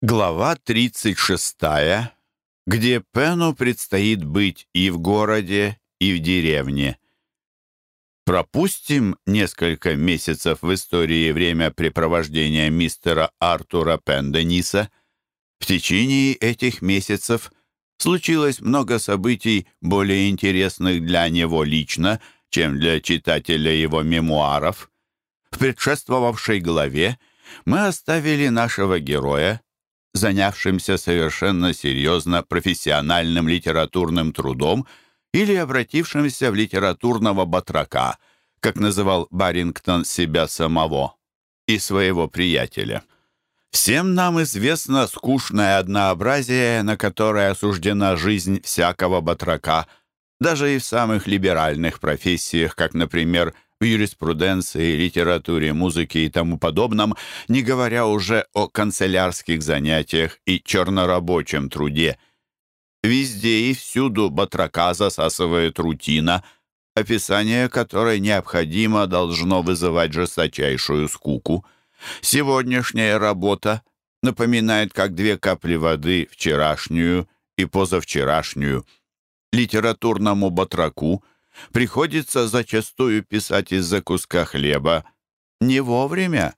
Глава 36, где Пену предстоит быть и в городе, и в деревне. Пропустим несколько месяцев в истории времяпрепровождения мистера Артура Пендениса. В течение этих месяцев случилось много событий, более интересных для него лично, чем для читателя его мемуаров. В предшествовавшей главе мы оставили нашего героя, занявшимся совершенно серьезно профессиональным литературным трудом или обратившимся в литературного батрака, как называл Барингтон себя самого и своего приятеля. Всем нам известно скучное однообразие, на которое осуждена жизнь всякого батрака, даже и в самых либеральных профессиях, как, например, в юриспруденции, литературе, музыке и тому подобном, не говоря уже о канцелярских занятиях и чернорабочем труде. Везде и всюду батрака засасывает рутина, описание которой необходимо должно вызывать жесточайшую скуку. Сегодняшняя работа напоминает как две капли воды вчерашнюю и позавчерашнюю. Литературному батраку — приходится зачастую писать из-за куска хлеба не вовремя,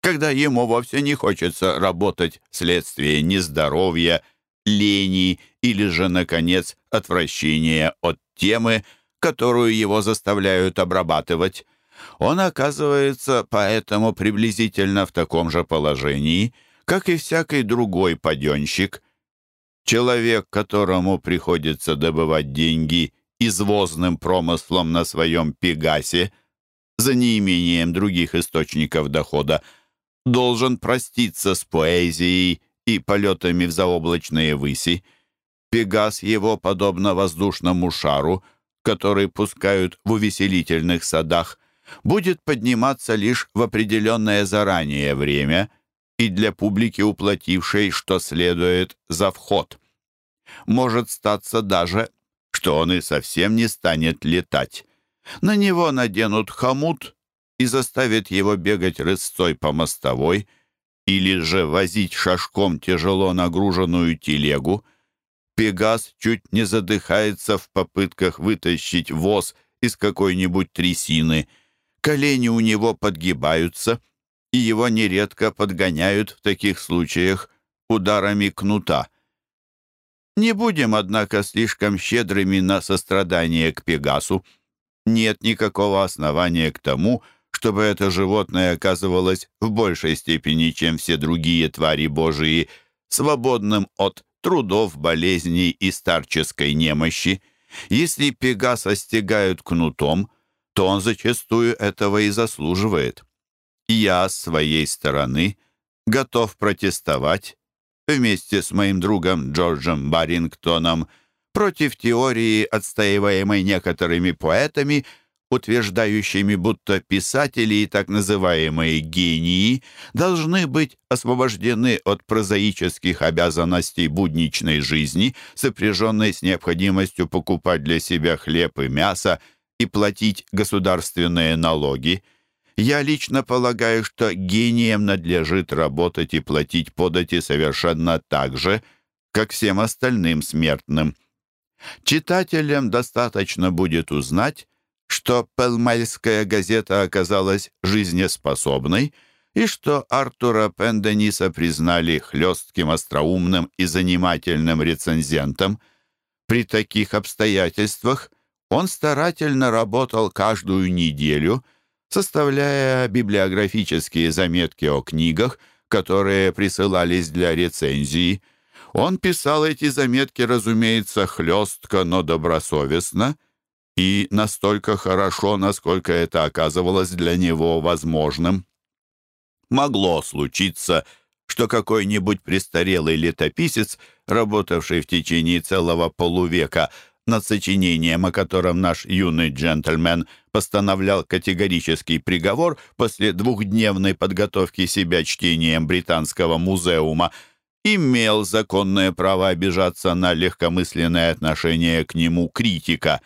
когда ему вовсе не хочется работать вследствие нездоровья, лени или же, наконец, отвращения от темы, которую его заставляют обрабатывать. Он оказывается поэтому приблизительно в таком же положении, как и всякий другой паденщик. Человек, которому приходится добывать деньги извозным промыслом на своем Пегасе, за неимением других источников дохода, должен проститься с поэзией и полетами в заоблачные выси. Пегас его, подобно воздушному шару, который пускают в увеселительных садах, будет подниматься лишь в определенное заранее время и для публики, уплатившей, что следует за вход. Может статься даже, что он и совсем не станет летать. На него наденут хомут и заставят его бегать рысцой по мостовой или же возить шашком тяжело нагруженную телегу. Пегас чуть не задыхается в попытках вытащить воз из какой-нибудь трясины. Колени у него подгибаются, и его нередко подгоняют в таких случаях ударами кнута. Не будем, однако, слишком щедрыми на сострадание к Пегасу. Нет никакого основания к тому, чтобы это животное оказывалось в большей степени, чем все другие твари Божии, свободным от трудов, болезней и старческой немощи. Если Пегаса стегают кнутом, то он зачастую этого и заслуживает. Я, с своей стороны, готов протестовать вместе с моим другом Джорджем Барингтоном против теории, отстаиваемой некоторыми поэтами, утверждающими, будто писатели и так называемые гении должны быть освобождены от прозаических обязанностей будничной жизни, сопряженной с необходимостью покупать для себя хлеб и мясо и платить государственные налоги. Я лично полагаю, что гением надлежит работать и платить подати совершенно так же, как всем остальным смертным. Читателям достаточно будет узнать, что Пелмельская газета оказалась жизнеспособной и что Артура Пендениса признали хлестким, остроумным и занимательным рецензентом. При таких обстоятельствах он старательно работал каждую неделю – составляя библиографические заметки о книгах, которые присылались для рецензии. Он писал эти заметки, разумеется, хлестко, но добросовестно и настолько хорошо, насколько это оказывалось для него возможным. Могло случиться, что какой-нибудь престарелый летописец, работавший в течение целого полувека, над сочинением, о котором наш юный джентльмен постановлял категорический приговор после двухдневной подготовки себя чтением Британского музеума, имел законное право обижаться на легкомысленное отношение к нему критика.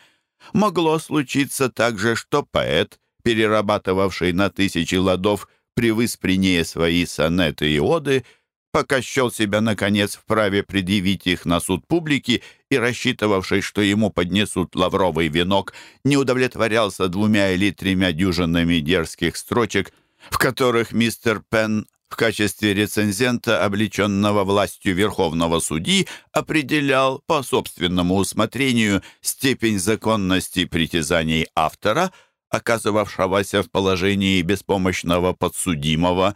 Могло случиться также, что поэт, перерабатывавший на тысячи ладов, превыспренея свои сонеты и оды, пока счел себя, наконец, вправе предъявить их на суд публики и, рассчитывавший, что ему поднесут лавровый венок, не удовлетворялся двумя или тремя дюжинами дерзких строчек, в которых мистер Пен в качестве рецензента, облеченного властью Верховного Судьи, определял по собственному усмотрению степень законности притязаний автора, оказывавшегося в положении беспомощного подсудимого,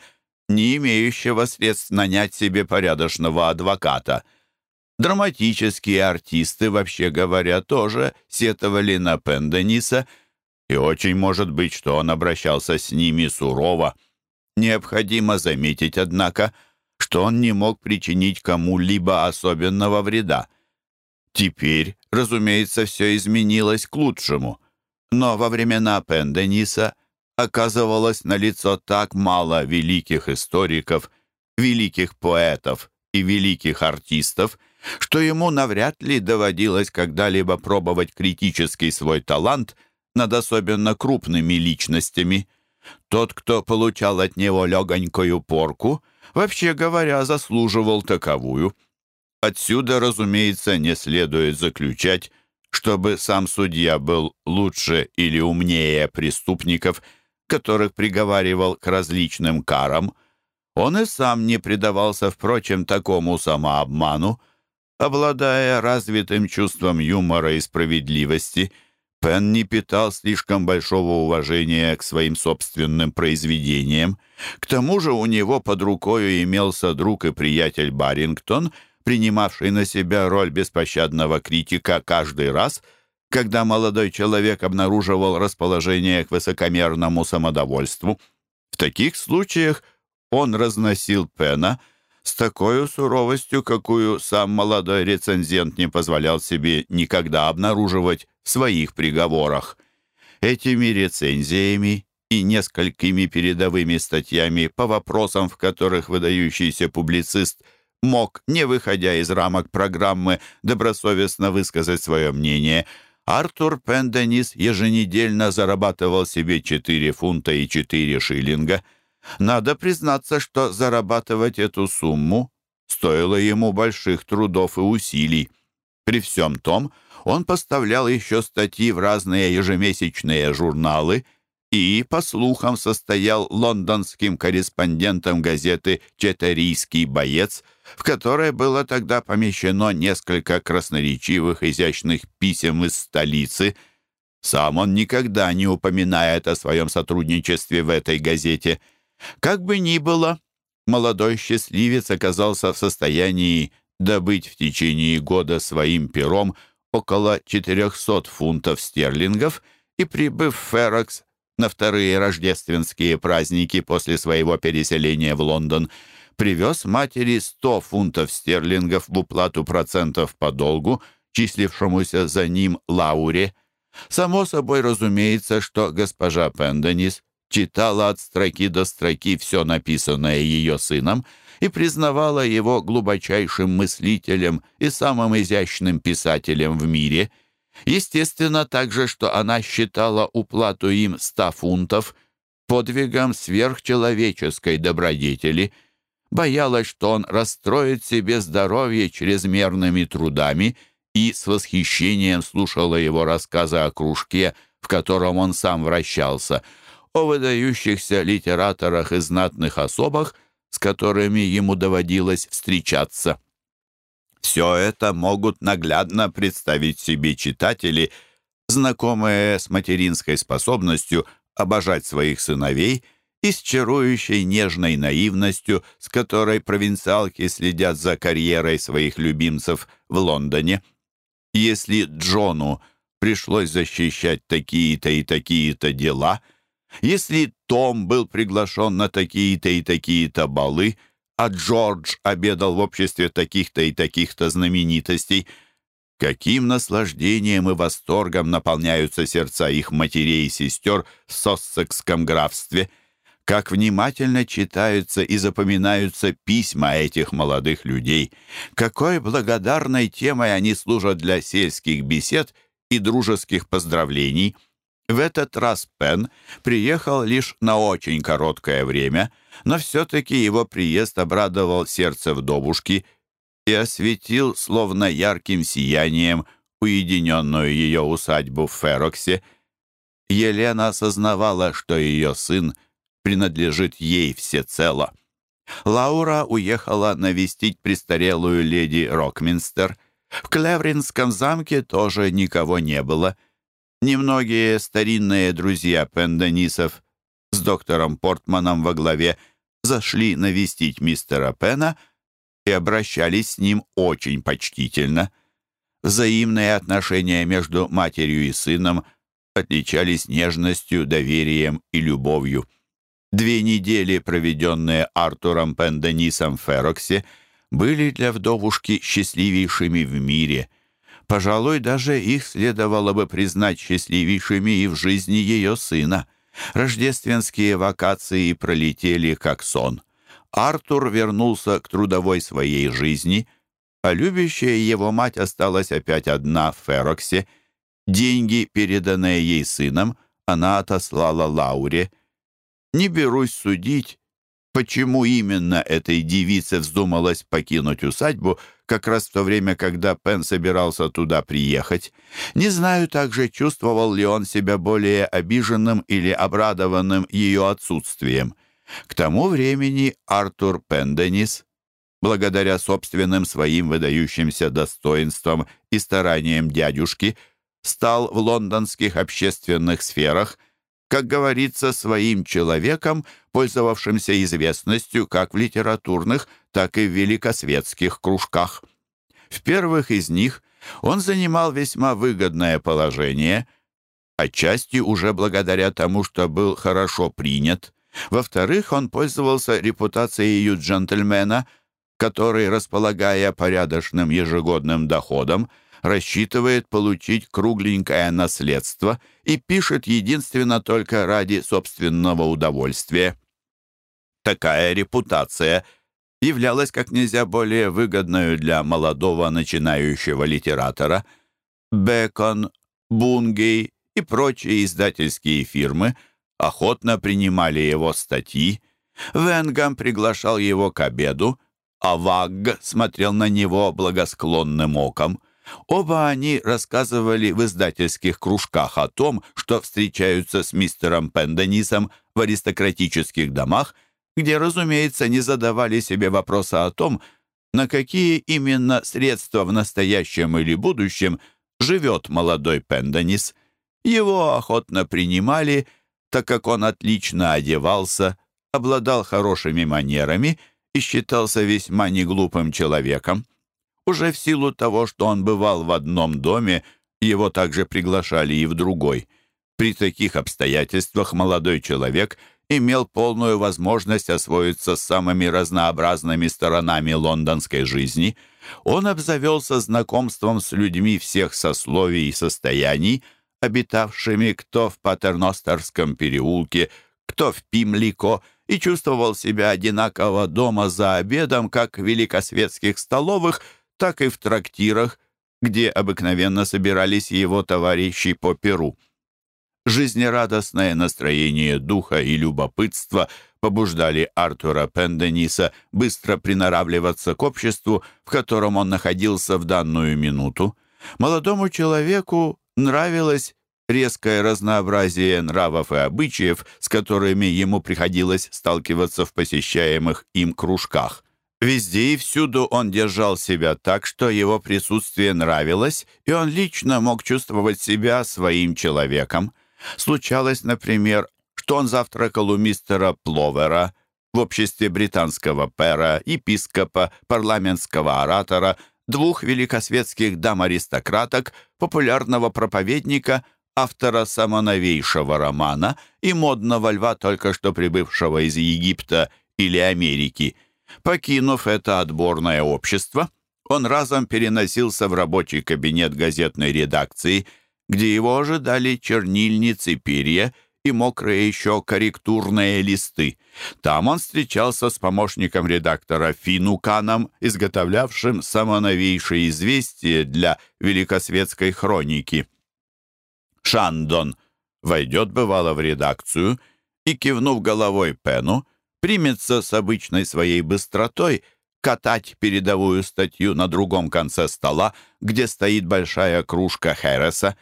не имеющего средств нанять себе порядочного адвоката. Драматические артисты, вообще говоря, тоже сетовали на Пендениса, и очень может быть, что он обращался с ними сурово. Необходимо заметить, однако, что он не мог причинить кому-либо особенного вреда. Теперь, разумеется, все изменилось к лучшему. Но во времена Пендениса оказывалось налицо так мало великих историков, великих поэтов и великих артистов, что ему навряд ли доводилось когда-либо пробовать критический свой талант над особенно крупными личностями. Тот, кто получал от него легонькую порку, вообще говоря, заслуживал таковую. Отсюда, разумеется, не следует заключать, чтобы сам судья был лучше или умнее преступников – которых приговаривал к различным карам. Он и сам не предавался, впрочем, такому самообману. Обладая развитым чувством юмора и справедливости, Пен не питал слишком большого уважения к своим собственным произведениям. К тому же у него под рукой имелся друг и приятель Барингтон, принимавший на себя роль беспощадного критика каждый раз — когда молодой человек обнаруживал расположение к высокомерному самодовольству. В таких случаях он разносил Пена с такой суровостью, какую сам молодой рецензент не позволял себе никогда обнаруживать в своих приговорах. Этими рецензиями и несколькими передовыми статьями по вопросам, в которых выдающийся публицист мог, не выходя из рамок программы, добросовестно высказать свое мнение – Артур Пенденис еженедельно зарабатывал себе 4 фунта и 4 шиллинга. Надо признаться, что зарабатывать эту сумму стоило ему больших трудов и усилий. При всем том, он поставлял еще статьи в разные ежемесячные журналы и, по слухам, состоял лондонским корреспондентом газеты «Четерийский боец», в которое было тогда помещено несколько красноречивых изящных писем из столицы. Сам он никогда не упоминает о своем сотрудничестве в этой газете. Как бы ни было, молодой счастливец оказался в состоянии добыть в течение года своим пером около 400 фунтов стерлингов и, прибыв в Феррокс на вторые рождественские праздники после своего переселения в Лондон, привез матери 100 фунтов стерлингов в уплату процентов по долгу, числившемуся за ним Лауре. Само собой разумеется, что госпожа Пенденис читала от строки до строки все написанное ее сыном и признавала его глубочайшим мыслителем и самым изящным писателем в мире. Естественно также, что она считала уплату им ста фунтов подвигом сверхчеловеческой добродетели – боялась, что он расстроит себе здоровье чрезмерными трудами и с восхищением слушала его рассказы о кружке, в котором он сам вращался, о выдающихся литераторах и знатных особах, с которыми ему доводилось встречаться. Все это могут наглядно представить себе читатели, знакомые с материнской способностью обожать своих сыновей – и с чарующей нежной наивностью, с которой провинциалки следят за карьерой своих любимцев в Лондоне. Если Джону пришлось защищать такие-то и такие-то дела, если Том был приглашен на такие-то и такие-то балы, а Джордж обедал в обществе таких-то и таких-то знаменитостей, каким наслаждением и восторгом наполняются сердца их матерей и сестер в Соссекском графстве — как внимательно читаются и запоминаются письма этих молодых людей, какой благодарной темой они служат для сельских бесед и дружеских поздравлений. В этот раз Пен приехал лишь на очень короткое время, но все-таки его приезд обрадовал сердце вдовушки и осветил, словно ярким сиянием, уединенную ее усадьбу в Фероксе. Елена осознавала, что ее сын принадлежит ей всецело. Лаура уехала навестить престарелую леди Рокминстер. В Клевринском замке тоже никого не было. Немногие старинные друзья Пенденисов с доктором Портманом во главе зашли навестить мистера Пена и обращались с ним очень почтительно. Взаимные отношения между матерью и сыном отличались нежностью, доверием и любовью. Две недели, проведенные Артуром Пенденисом в Фероксе, были для вдовушки счастливейшими в мире. Пожалуй, даже их следовало бы признать счастливейшими и в жизни ее сына. Рождественские вакации пролетели как сон. Артур вернулся к трудовой своей жизни, а любящая его мать осталась опять одна в Фероксе. Деньги, переданные ей сыном, она отослала Лауре — не берусь судить, почему именно этой девице вздумалось покинуть усадьбу как раз в то время, когда Пен собирался туда приехать. Не знаю также, чувствовал ли он себя более обиженным или обрадованным ее отсутствием. К тому времени Артур Пенденис, благодаря собственным своим выдающимся достоинствам и стараниям дядюшки, стал в лондонских общественных сферах – как говорится, своим человеком, пользовавшимся известностью как в литературных, так и в великосветских кружках. В первых из них он занимал весьма выгодное положение, отчасти уже благодаря тому, что был хорошо принят. Во-вторых, он пользовался репутацией джентльмена, который, располагая порядочным ежегодным доходом, рассчитывает получить кругленькое наследство и пишет единственно только ради собственного удовольствия. Такая репутация являлась как нельзя более выгодной для молодого начинающего литератора. Бекон, Бунгей и прочие издательские фирмы охотно принимали его статьи. Венгам приглашал его к обеду, а Вагг смотрел на него благосклонным оком – Оба они рассказывали в издательских кружках о том, что встречаются с мистером Пенденисом в аристократических домах, где, разумеется, не задавали себе вопроса о том, на какие именно средства в настоящем или будущем живет молодой Пенденис. Его охотно принимали, так как он отлично одевался, обладал хорошими манерами и считался весьма неглупым человеком. Уже в силу того, что он бывал в одном доме, его также приглашали и в другой. При таких обстоятельствах молодой человек имел полную возможность освоиться с самыми разнообразными сторонами лондонской жизни. Он обзавелся знакомством с людьми всех сословий и состояний, обитавшими кто в Патерностерском переулке, кто в Пимлико, и чувствовал себя одинаково дома за обедом, как в великосветских столовых – так и в трактирах, где обыкновенно собирались его товарищи по перу. Жизнерадостное настроение духа и любопытство побуждали Артура Пендениса быстро приноравливаться к обществу, в котором он находился в данную минуту. Молодому человеку нравилось резкое разнообразие нравов и обычаев, с которыми ему приходилось сталкиваться в посещаемых им кружках. Везде и всюду он держал себя так, что его присутствие нравилось, и он лично мог чувствовать себя своим человеком. Случалось, например, что он завтракал у мистера Пловера в обществе британского пера, епископа, парламентского оратора, двух великосветских дам-аристократок, популярного проповедника, автора самоновейшего романа и модного льва, только что прибывшего из Египта или Америки – Покинув это отборное общество, он разом переносился в рабочий кабинет газетной редакции, где его ожидали чернильницы, перья и мокрые еще корректурные листы. Там он встречался с помощником редактора Финуканом, изготовлявшим самоновейшие известия для великосветской хроники. Шандон войдет, бывало, в редакцию и, кивнув головой Пену, примется с обычной своей быстротой катать передовую статью на другом конце стола, где стоит большая кружка Хереса.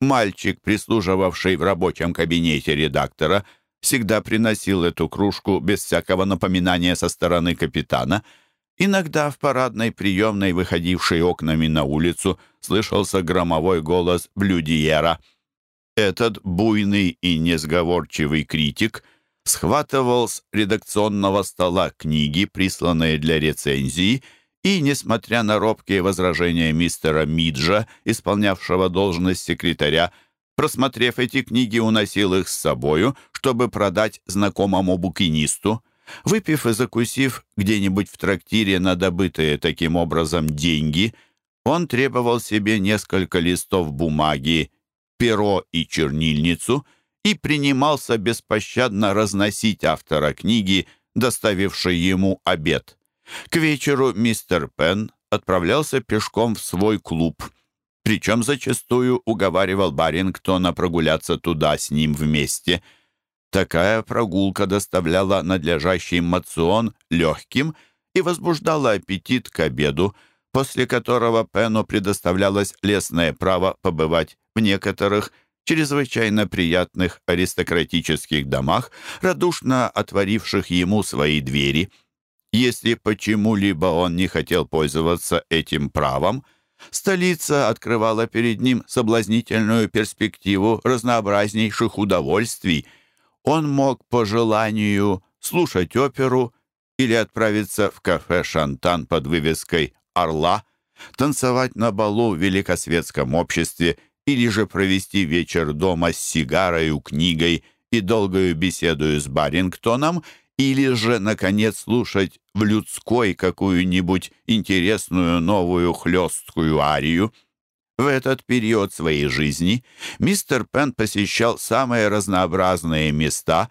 Мальчик, прислуживавший в рабочем кабинете редактора, всегда приносил эту кружку без всякого напоминания со стороны капитана. Иногда в парадной приемной, выходившей окнами на улицу, слышался громовой голос Блюдиера. Этот буйный и несговорчивый критик — схватывал с редакционного стола книги, присланные для рецензии, и, несмотря на робкие возражения мистера Миджа, исполнявшего должность секретаря, просмотрев эти книги, уносил их с собою, чтобы продать знакомому букинисту. Выпив и закусив где-нибудь в трактире на добытые таким образом деньги, он требовал себе несколько листов бумаги, перо и чернильницу — и принимался беспощадно разносить автора книги, доставившей ему обед. К вечеру мистер Пен отправлялся пешком в свой клуб, причем зачастую уговаривал Барингтона прогуляться туда с ним вместе. Такая прогулка доставляла надлежащий мацион легким и возбуждала аппетит к обеду, после которого Пену предоставлялось лесное право побывать в некоторых чрезвычайно приятных аристократических домах, радушно отворивших ему свои двери. Если почему-либо он не хотел пользоваться этим правом, столица открывала перед ним соблазнительную перспективу разнообразнейших удовольствий. Он мог по желанию слушать оперу или отправиться в кафе «Шантан» под вывеской «Орла», танцевать на балу в великосветском обществе – или же провести вечер дома с сигарой, книгой и долгою беседою с Барингтоном, или же, наконец, слушать в людской какую-нибудь интересную новую хлесткую арию. В этот период своей жизни мистер Пен посещал самые разнообразные места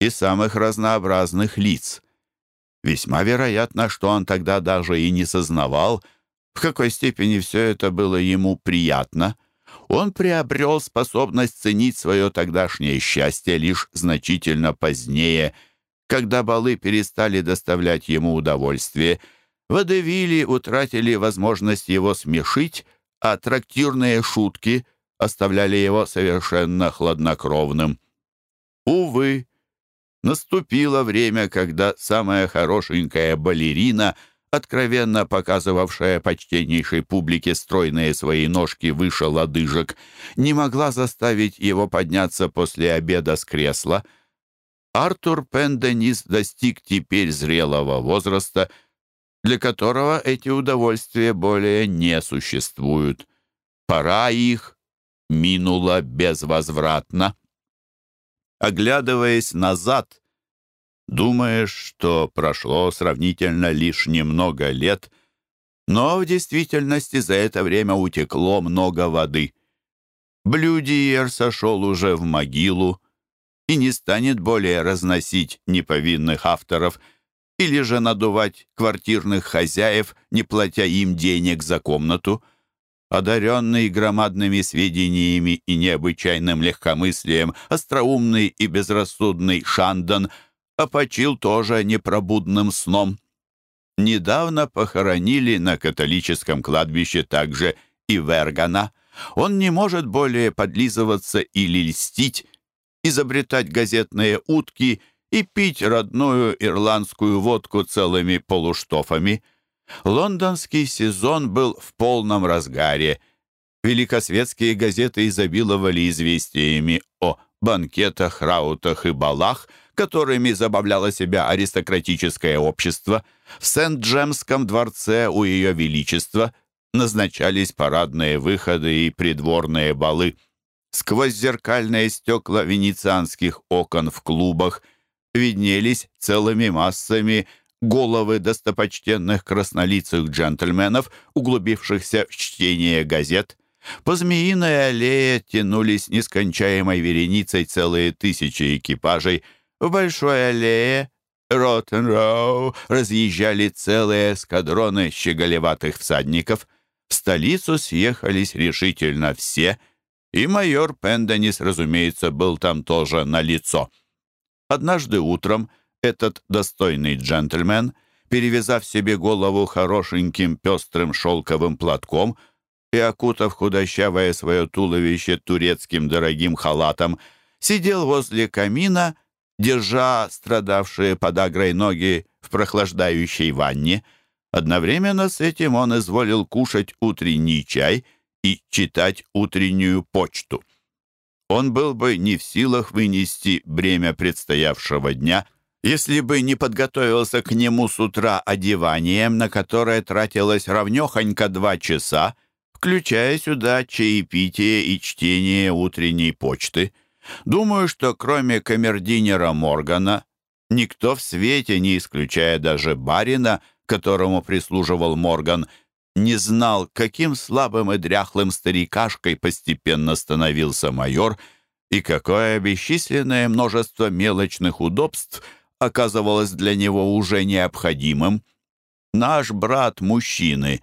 и самых разнообразных лиц. Весьма вероятно, что он тогда даже и не сознавал, в какой степени все это было ему приятно — он приобрел способность ценить свое тогдашнее счастье лишь значительно позднее, когда балы перестали доставлять ему удовольствие. Водевили утратили возможность его смешить, а трактирные шутки оставляли его совершенно хладнокровным. Увы, наступило время, когда самая хорошенькая балерина — откровенно показывавшая почтеннейшей публике стройные свои ножки выше лодыжек, не могла заставить его подняться после обеда с кресла. Артур Пенденис достиг теперь зрелого возраста, для которого эти удовольствия более не существуют. Пора их минула безвозвратно. Оглядываясь назад, Думаешь, что прошло сравнительно лишь немного лет, но в действительности за это время утекло много воды. Блюдиер сошел уже в могилу и не станет более разносить неповинных авторов или же надувать квартирных хозяев, не платя им денег за комнату. Одаренный громадными сведениями и необычайным легкомыслием, остроумный и безрассудный Шандон — а почил тоже непробудным сном. Недавно похоронили на католическом кладбище также и Вергана. Он не может более подлизываться или льстить, изобретать газетные утки и пить родную ирландскую водку целыми полуштофами. Лондонский сезон был в полном разгаре. Великосветские газеты изобиловали известиями о банкетах, раутах и балах — которыми забавляло себя аристократическое общество. В Сент-Джемском дворце у Ее Величества назначались парадные выходы и придворные балы. Сквозь зеркальные стекла венецианских окон в клубах виднелись целыми массами головы достопочтенных краснолицых джентльменов, углубившихся в чтение газет. По Змеиной аллее тянулись нескончаемой вереницей целые тысячи экипажей – в Большой аллее Роттен-Роу разъезжали целые эскадроны щеголеватых всадников. В столицу съехались решительно все, и майор Пенденис, разумеется, был там тоже на лицо. Однажды утром этот достойный джентльмен, перевязав себе голову хорошеньким пестрым шелковым платком и окутав худощавое свое туловище турецким дорогим халатом, сидел возле камина, держа страдавшие подагрой ноги в прохлаждающей ванне. Одновременно с этим он изволил кушать утренний чай — и читать утреннюю почту. Он был бы не в силах вынести бремя предстоявшего дня, если бы не подготовился к нему с утра одеванием, на которое тратилось равнёхонько два часа, включая сюда чаепитие и чтение утренней почты. Думаю, что кроме камердинера Моргана, никто в свете, не исключая даже барина, которому прислуживал Морган, не знал, каким слабым и дряхлым старикашкой постепенно становился майор и какое бесчисленное множество мелочных удобств оказывалось для него уже необходимым. Наш брат-мужчины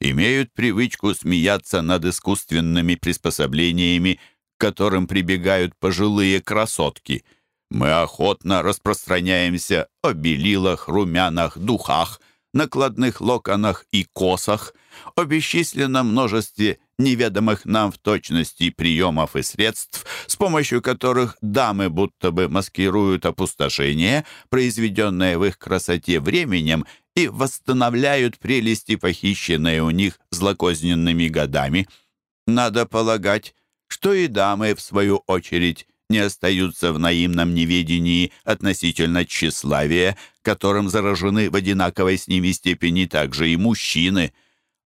имеют привычку смеяться над искусственными приспособлениями, которым прибегают пожилые красотки. Мы охотно распространяемся о белилах, румянах, духах — накладных локонах и косах, о бесчисленном множестве неведомых нам в точности приемов и средств, с помощью которых дамы будто бы маскируют опустошение, произведенное в их красоте временем, и восстанавливают прелести, похищенные у них злокозненными годами. Надо полагать, что и дамы, в свою очередь, не остаются в наимном неведении относительно тщеславия, которым заражены в одинаковой с ними степени также и мужчины.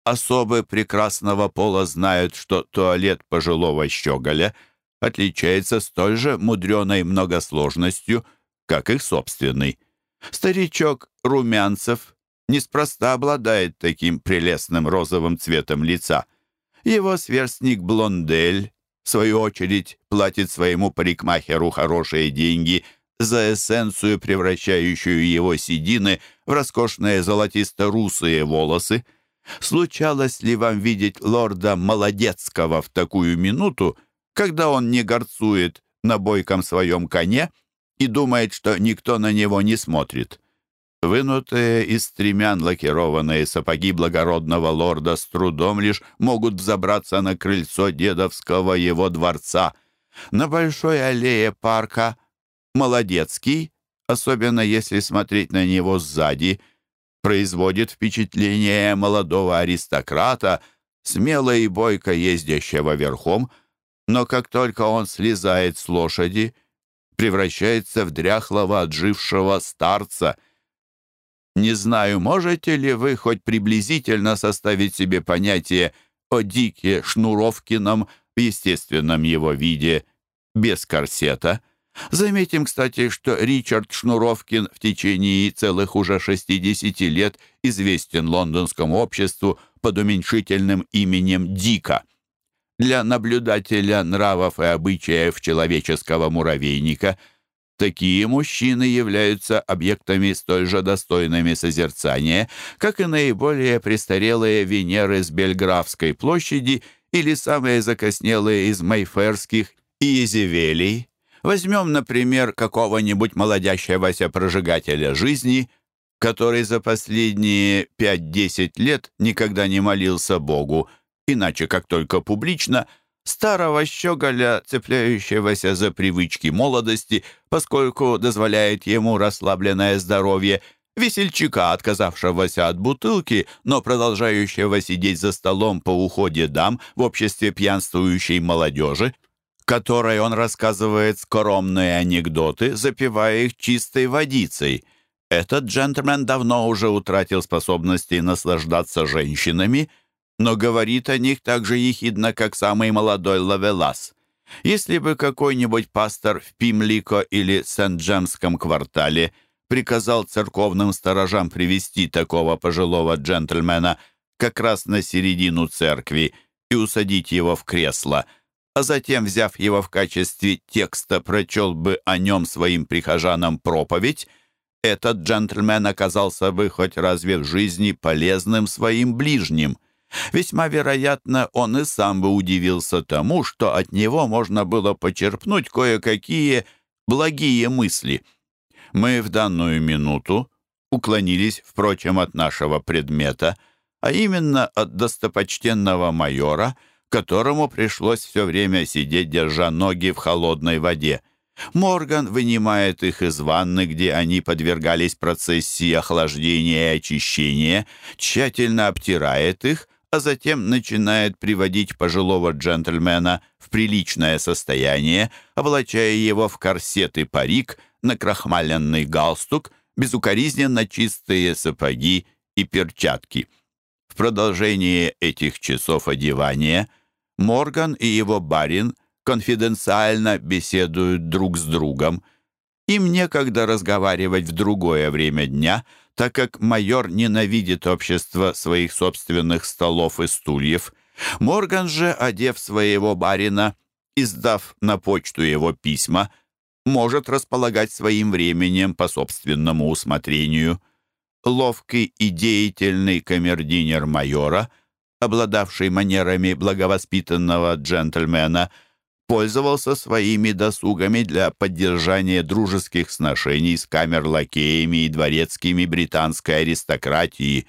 Особы прекрасного пола знают, что туалет пожилого щеголя отличается столь же мудреной многосложностью, как их собственный. Старичок Румянцев неспроста обладает таким прелестным розовым цветом лица. Его сверстник Блондель свою очередь, платит своему парикмахеру хорошие деньги за эссенцию, превращающую его седины в роскошные золотисто-русые волосы. Случалось ли вам видеть лорда Молодецкого в такую минуту, когда он не горцует на бойком своем коне и думает, что никто на него не смотрит? Вынутые из стремян лакированные сапоги благородного лорда с трудом лишь могут взобраться на крыльцо дедовского его дворца. На большой аллее парка Молодецкий, особенно если смотреть на него сзади, производит впечатление молодого аристократа, смело и бойко ездящего верхом, но как только он слезает с лошади, превращается в дряхлого отжившего старца — не знаю, можете ли вы хоть приблизительно составить себе понятие о Дике Шнуровкином в естественном его виде, без корсета. Заметим, кстати, что Ричард Шнуровкин в течение целых уже 60 лет известен лондонскому обществу под уменьшительным именем Дика. Для наблюдателя нравов и обычаев человеческого муравейника – Такие мужчины являются объектами столь же достойными созерцания, как и наиболее престарелые Венеры с Бельграфской площади или самые закоснелые из Майферских и Езевелей. Возьмем, например, какого-нибудь молодящегося прожигателя жизни, который за последние 5-10 лет никогда не молился Богу, иначе как только публично – старого щеголя, цепляющегося за привычки молодости, поскольку дозволяет ему расслабленное здоровье, весельчака, отказавшегося от бутылки, но продолжающего сидеть за столом по уходе дам в обществе пьянствующей молодежи, которой он рассказывает скоромные анекдоты, запивая их чистой водицей. Этот джентльмен давно уже утратил способности наслаждаться женщинами — но говорит о них так же ехидно, как самый молодой Лавелас. Если бы какой-нибудь пастор в Пимлико или Сент-Джемском квартале приказал церковным сторожам привести такого пожилого джентльмена как раз на середину церкви и усадить его в кресло, а затем, взяв его в качестве текста, прочел бы о нем своим прихожанам проповедь, этот джентльмен оказался бы хоть разве в жизни полезным своим ближним – Весьма вероятно, он и сам бы удивился тому, что от него можно было почерпнуть кое-какие благие мысли. Мы в данную минуту уклонились, впрочем, от нашего предмета, а именно от достопочтенного майора, которому пришлось все время сидеть, держа ноги в холодной воде. Морган вынимает их из ванны, где они подвергались процессии охлаждения и очищения, тщательно обтирает их, а затем начинает приводить пожилого джентльмена в приличное состояние, облачая его в корсет и парик, накрахмаленный галстук, безукоризненно чистые сапоги и перчатки. В продолжении этих часов одевания Морган и его барин конфиденциально беседуют друг с другом. Им некогда разговаривать в другое время дня — так как майор ненавидит общество своих собственных столов и стульев. Морган же, одев своего барина, издав на почту его письма, может располагать своим временем по собственному усмотрению. Ловкий и деятельный камердинер майора, обладавший манерами благовоспитанного джентльмена – пользовался своими досугами для поддержания дружеских сношений с камерлакеями и дворецкими британской аристократии.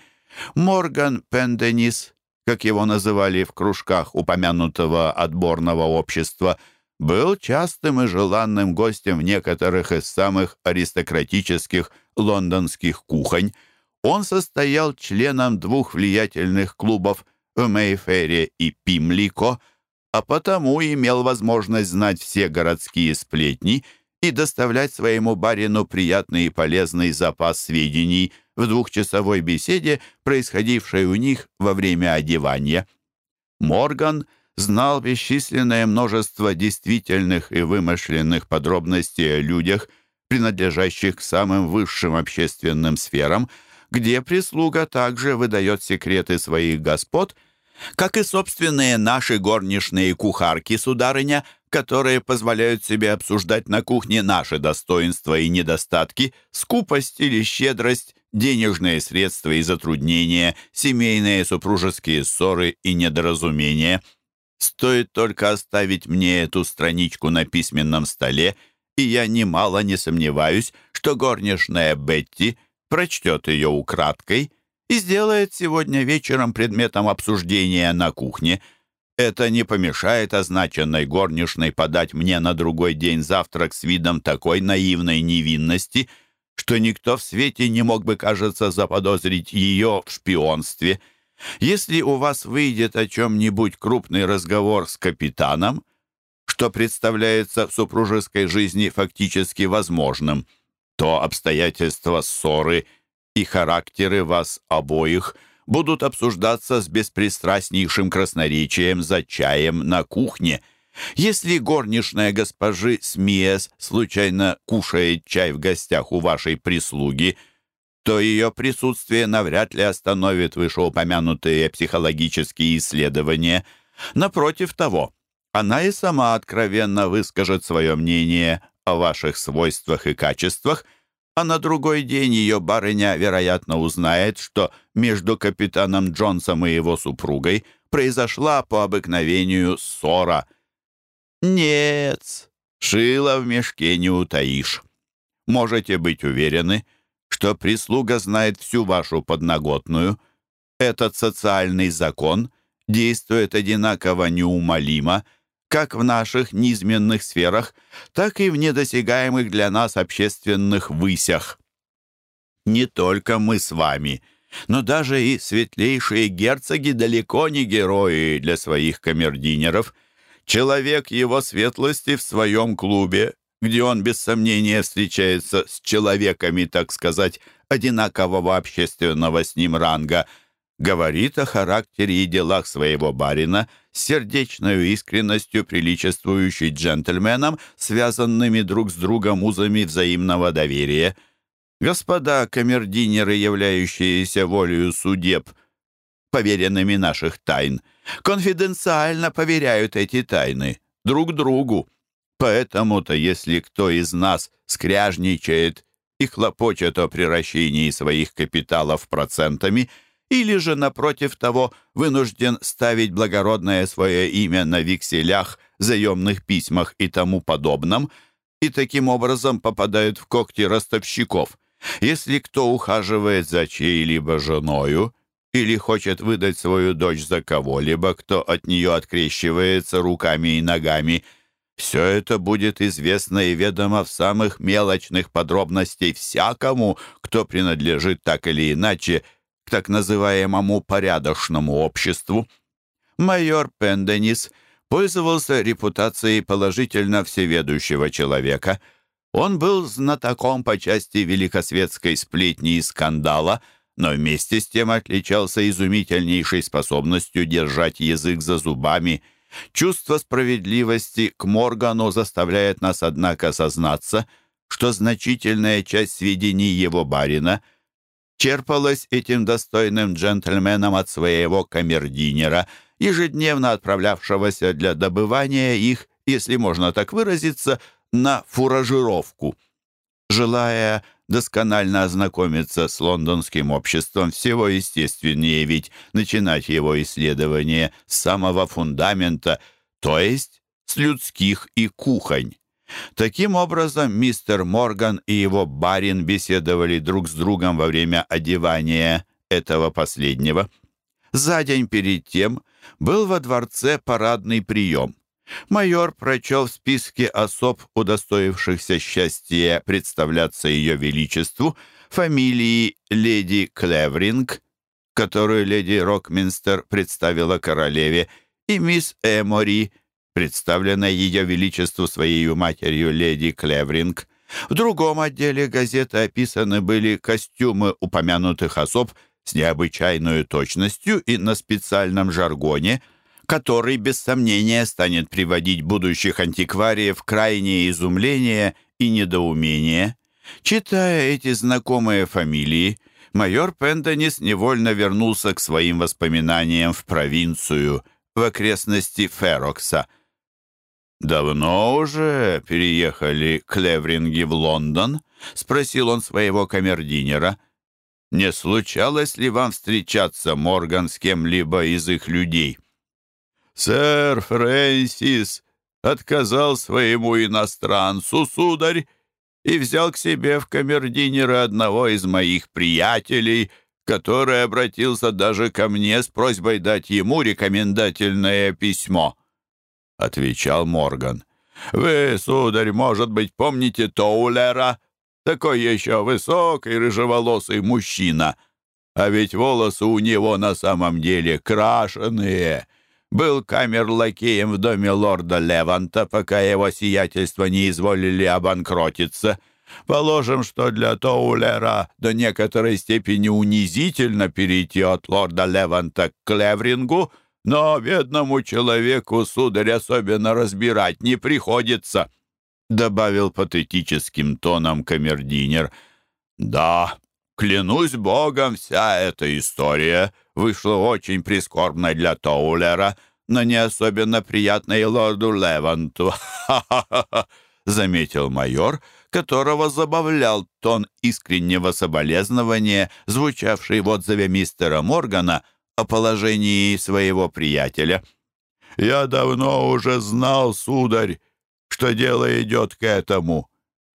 Морган Пенденис, как его называли в кружках упомянутого отборного общества, был частым и желанным гостем в некоторых из самых аристократических лондонских кухонь. Он состоял членом двух влиятельных клубов в Мейфере и Пимлико – а потому имел возможность знать все городские сплетни и доставлять своему барину приятный и полезный запас сведений в двухчасовой беседе, происходившей у них во время одевания. Морган знал бесчисленное множество действительных и вымышленных подробностей о людях, принадлежащих к самым высшим общественным сферам, где прислуга также выдает секреты своих господ – как и собственные наши горничные кухарки, сударыня, которые позволяют себе обсуждать на кухне наши достоинства и недостатки, скупость или щедрость, денежные средства и затруднения, семейные супружеские ссоры и недоразумения. Стоит только оставить мне эту страничку на письменном столе, и я немало не сомневаюсь, что горничная Бетти прочтет ее украдкой — и сделает сегодня вечером предметом обсуждения на кухне. Это не помешает означенной горничной подать мне на другой день завтрак с видом такой наивной невинности, что никто в свете не мог бы, кажется, заподозрить ее в шпионстве. Если у вас выйдет о чем-нибудь крупный разговор с капитаном, что представляется в супружеской жизни фактически возможным, то обстоятельства ссоры – и характеры вас обоих будут обсуждаться с беспристрастнейшим красноречием за чаем на кухне. Если горничная госпожи Смиес случайно кушает чай в гостях у вашей прислуги, то ее присутствие навряд ли остановит вышеупомянутые психологические исследования. Напротив того, она и сама откровенно выскажет свое мнение о ваших свойствах и качествах – а на другой день ее барыня, вероятно, узнает, что между капитаном Джонсом и его супругой произошла по обыкновению ссора. Нет, шила в мешке не утаишь. Можете быть уверены, что прислуга знает всю вашу подноготную. Этот социальный закон действует одинаково неумолимо — как в наших низменных сферах, так и в недосягаемых для нас общественных высях. Не только мы с вами, но даже и светлейшие герцоги далеко не герои для своих камердинеров. Человек его светлости в своем клубе, где он без сомнения встречается с человеками, так сказать, одинакового общественного с ним ранга – говорит о характере и делах своего барина с сердечной искренностью, приличествующей джентльменам, связанными друг с другом узами взаимного доверия. Господа камердинеры, являющиеся волею судеб, поверенными наших тайн, конфиденциально поверяют эти тайны друг другу. Поэтому-то, если кто из нас скряжничает и хлопочет о приращении своих капиталов процентами – или же, напротив того, вынужден ставить благородное свое имя на векселях, заемных письмах и тому подобном, и таким образом попадают в когти ростовщиков. Если кто ухаживает за чьей-либо женою или хочет выдать свою дочь за кого-либо, кто от нее открещивается руками и ногами, все это будет известно и ведомо в самых мелочных подробностей всякому, кто принадлежит так или иначе к так называемому порядочному обществу. Майор Пенденис пользовался репутацией положительно всеведущего человека. Он был знатоком по части великосветской сплетни и скандала, но вместе с тем отличался изумительнейшей способностью держать язык за зубами. Чувство справедливости к Моргану заставляет нас, однако, сознаться, что значительная часть сведений его барина — черпалось этим достойным джентльменом от своего камердинера, ежедневно отправлявшегося для добывания их, если можно так выразиться, на фуражировку. Желая досконально ознакомиться с лондонским обществом, всего естественнее ведь начинать его исследование с самого фундамента, то есть с людских и кухонь. Таким образом, мистер Морган и его барин беседовали друг с другом во время одевания этого последнего. За день перед тем был во дворце парадный прием. Майор прочел в списке особ, удостоившихся счастья представляться ее величеству, фамилии леди Клевринг, которую леди Рокминстер представила королеве, и мисс Эмори, представленной Ее Величеству своей матерью леди Клевринг. В другом отделе газеты описаны были костюмы упомянутых особ с необычайной точностью и на специальном жаргоне, который, без сомнения, станет приводить будущих антиквариев в крайнее изумление и недоумение. Читая эти знакомые фамилии, майор Пенденис невольно вернулся к своим воспоминаниям в провинцию, в окрестности Ферокса – «Давно уже переехали Клевринги в Лондон?» — спросил он своего камердинера. «Не случалось ли вам встречаться, Морган, с кем-либо из их людей?» «Сэр Фрэнсис отказал своему иностранцу, сударь, и взял к себе в камердинера одного из моих приятелей, который обратился даже ко мне с просьбой дать ему рекомендательное письмо». — отвечал Морган. «Вы, сударь, может быть, помните Тоулера? Такой еще высокий, рыжеволосый мужчина. А ведь волосы у него на самом деле крашеные. Был камер-лакеем в доме лорда Леванта, пока его сиятельство не изволили обанкротиться». Положим, что для Тоулера до некоторой степени унизительно перейти от лорда Леванта к Клеврингу — но бедному человеку, сударь, особенно разбирать не приходится», — добавил патетическим тоном камердинер. «Да, клянусь богом, вся эта история вышла очень прискорбной для Тоулера, но не особенно приятной лорду Леванту. Ха-ха-ха!» — заметил майор, которого забавлял тон искреннего соболезнования, звучавший в отзыве мистера Моргана — о положении своего приятеля. «Я давно уже знал, сударь, что дело идет к этому,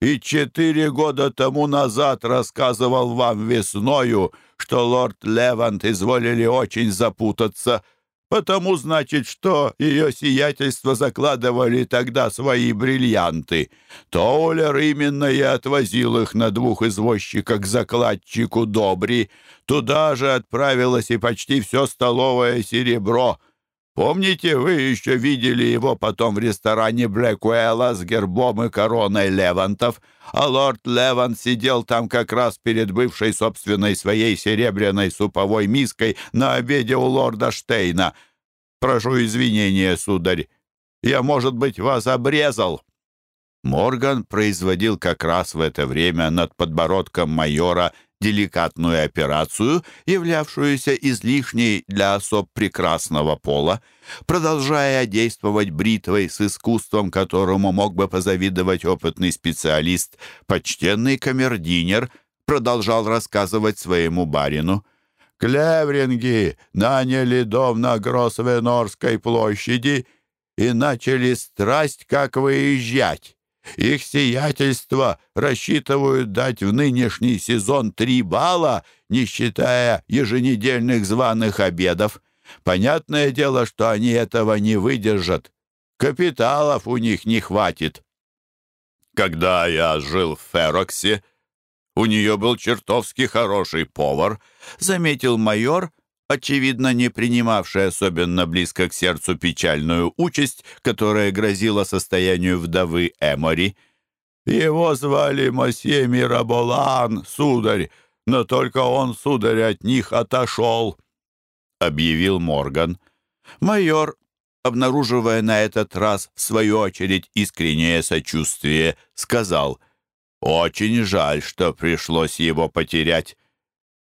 и четыре года тому назад рассказывал вам весною, что лорд Левант изволили очень запутаться» потому, значит, что ее сиятельство закладывали тогда свои бриллианты. Тоулер именно и отвозил их на двух извозчиках к закладчику Добри. Туда же отправилось и почти все столовое серебро. Помните, вы еще видели его потом в ресторане Блэкуэлла с гербом и короной Левантов, а лорд Левант сидел там как раз перед бывшей собственной своей серебряной суповой миской на обеде у лорда Штейна. Прошу извинения, сударь, я, может быть, вас обрезал». Морган производил как раз в это время над подбородком майора деликатную операцию, являвшуюся излишней для особ прекрасного пола, продолжая действовать бритвой с искусством, которому мог бы позавидовать опытный специалист, почтенный камердинер продолжал рассказывать своему барину. Клевринги наняли дом на Гросвенорской площади и начали страсть, как выезжать. Их сиятельство рассчитывают дать в нынешний сезон три балла, не считая еженедельных званых обедов. Понятное дело, что они этого не выдержат. Капиталов у них не хватит. Когда я жил в Фероксе, у нее был чертовски хороший повар, заметил майор, очевидно, не принимавший особенно близко к сердцу печальную участь, которая грозила состоянию вдовы Эмори. «Его звали Мосье Мираболан, сударь, но только он, сударь, от них отошел», — объявил Морган. Майор, обнаруживая на этот раз, в свою очередь, искреннее сочувствие, сказал, «Очень жаль, что пришлось его потерять.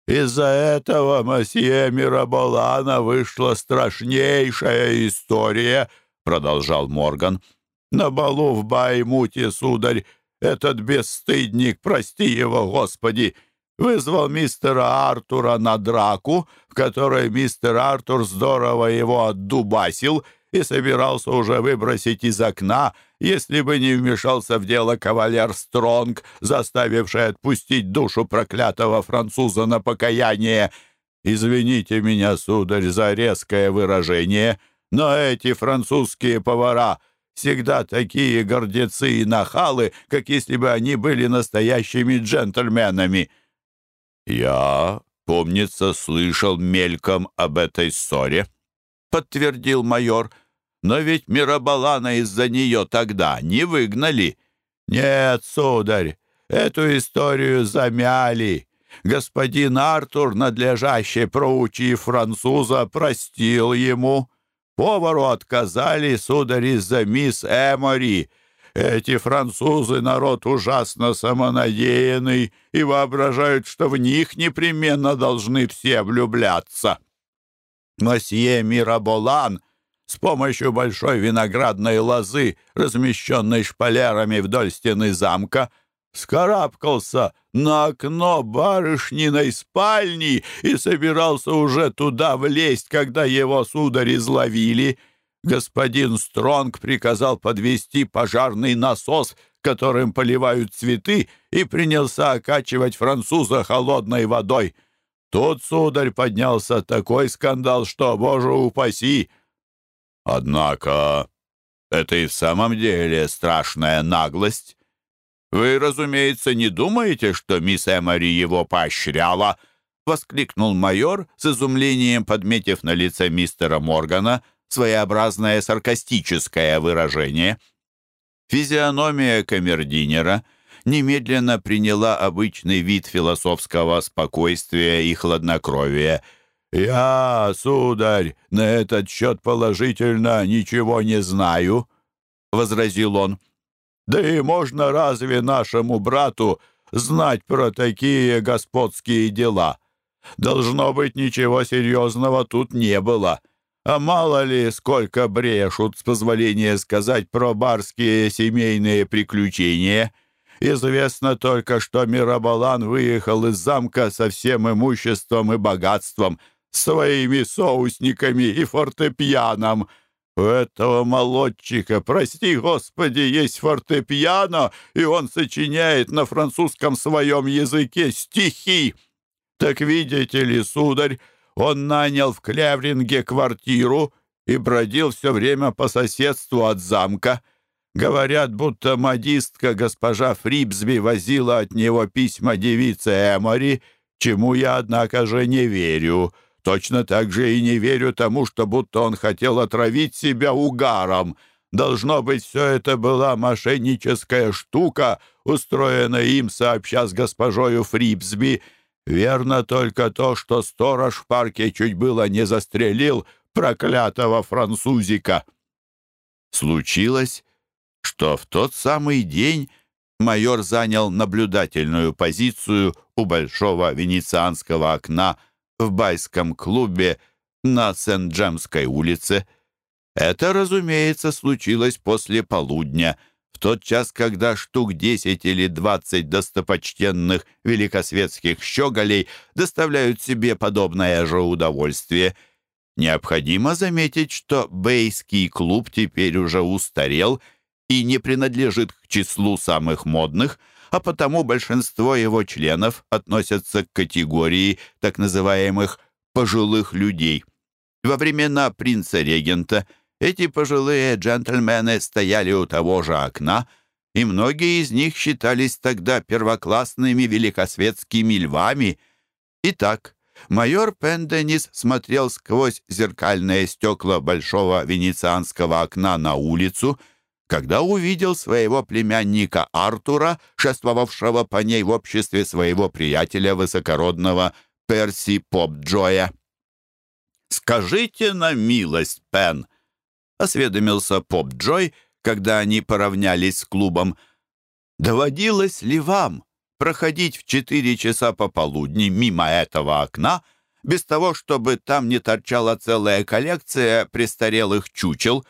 Из-за этого мосье Мираболана вышла страшнейшая история, продолжал Морган. На балу в Баймуте, сударь, этот бесстыдник, прости его, Господи, вызвал мистера Артура на драку, в которой мистер Артур здорово его отдубасил и собирался уже выбросить из окна, если бы не вмешался в дело кавалер Стронг, заставивший отпустить душу проклятого француза на покаяние. Извините меня, сударь, за резкое выражение, но эти французские повара всегда такие гордецы и нахалы, как если бы они были настоящими джентльменами. Я, помнится, слышал мельком об этой ссоре, подтвердил майор, — но ведь Мирабалана из-за нее тогда не выгнали. Нет, сударь, эту историю замяли. Господин Артур, надлежаще проучив француза, простил ему. Повару отказали, сударь, из-за мисс Эмори. Эти французы народ ужасно самонадеянный и воображают, что в них непременно должны все влюбляться. Мосье Мираболан — с помощью большой виноградной лозы, размещенной шпалерами вдоль стены замка, скарабкался на окно барышниной спальни и собирался уже туда влезть, когда его сударь изловили. Господин Стронг приказал подвести пожарный насос, которым поливают цветы, и принялся окачивать француза холодной водой. Тут, сударь, поднялся такой скандал, что, боже упаси, Однако это и в самом деле страшная наглость. Вы, разумеется, не думаете, что мисс Эмори его поощряла?» — воскликнул майор с изумлением, подметив на лице мистера Моргана своеобразное саркастическое выражение. Физиономия камердинера немедленно приняла обычный вид философского спокойствия и хладнокровия — «Я, сударь, на этот счет положительно ничего не знаю», — возразил он. «Да и можно разве нашему брату знать про такие господские дела? Должно быть, ничего серьезного тут не было. А мало ли, сколько брешут, с позволения сказать, про барские семейные приключения». Известно только, что Мирабалан выехал из замка со всем имуществом и богатством — своими соусниками и фортепианом. У этого молодчика, прости господи, есть фортепиано, и он сочиняет на французском своем языке стихи. Так видите ли, сударь, он нанял в Клевринге квартиру и бродил все время по соседству от замка. Говорят, будто модистка госпожа Фрибсби возила от него письма девице Эмори, чему я, однако же, не верю. Точно так же и не верю тому, что будто он хотел отравить себя угаром. Должно быть, все это была мошенническая штука, устроенная им сообща с госпожою Фрибсби. Верно только то, что сторож в парке чуть было не застрелил проклятого французика. Случилось, что в тот самый день майор занял наблюдательную позицию у большого венецианского окна в байском клубе на Сент-Джемской улице. Это, разумеется, случилось после полудня, в тот час, когда штук десять или двадцать достопочтенных великосветских щеголей доставляют себе подобное же удовольствие. Необходимо заметить, что Бейский клуб теперь уже устарел и не принадлежит к числу самых модных, а потому большинство его членов относятся к категории так называемых «пожилых людей». Во времена принца-регента – эти пожилые джентльмены стояли у того же окна, и многие из них считались тогда первоклассными великосветскими львами. Итак, майор Пенденис смотрел сквозь зеркальные стекла большого венецианского окна на улицу, когда увидел своего племянника Артура, шествовавшего по ней в обществе своего приятеля высокородного Перси Попджоя. «Скажите на милость, Пен», — осведомился Поп Джой, когда они поравнялись с клубом. «Доводилось ли вам проходить в четыре часа пополудни мимо этого окна, без того, чтобы там не торчала целая коллекция престарелых чучел?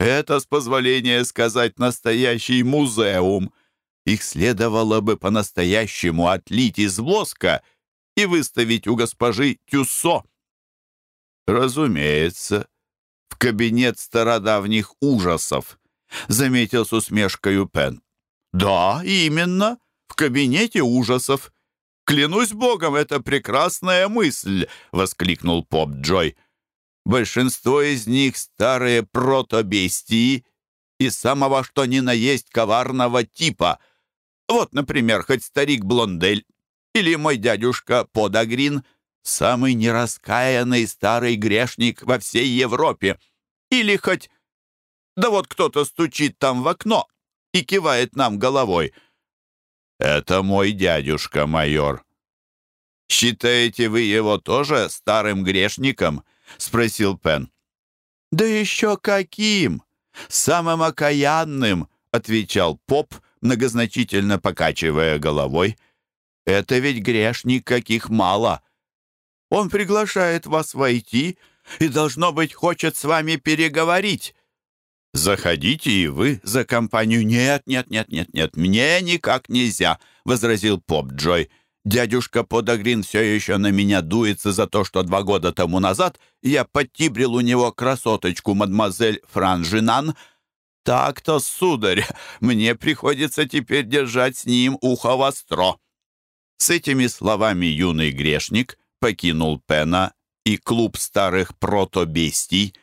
Это, с позволения сказать, настоящий музеум. Их следовало бы по-настоящему отлить из воска и выставить у госпожи Тюссо». «Разумеется», в кабинет стародавних ужасов», — заметил с усмешкой Пен. «Да, именно, в кабинете ужасов. Клянусь богом, это прекрасная мысль!» — воскликнул Поп Джой. «Большинство из них старые протобестии и самого что ни на есть коварного типа. Вот, например, хоть старик Блондель или мой дядюшка Подагрин — самый нераскаянный старый грешник во всей Европе. Или хоть... Да вот кто-то стучит там в окно и кивает нам головой. Это мой дядюшка, майор. «Считаете вы его тоже старым грешником?» — спросил Пен. «Да еще каким! Самым окаянным!» — отвечал поп, многозначительно покачивая головой. «Это ведь грешник, каких мало!» Он приглашает вас войти и, должно быть, хочет с вами переговорить. Заходите и вы за компанию. Нет, нет, нет, нет, нет, мне никак нельзя, возразил Поп Джой. Дядюшка Подогрин все еще на меня дуется за то, что два года тому назад я подтибрил у него красоточку мадемуазель Франжинан. Так-то, сударь, мне приходится теперь держать с ним ухо востро. С этими словами юный грешник покинул Пена и клуб старых протобестий.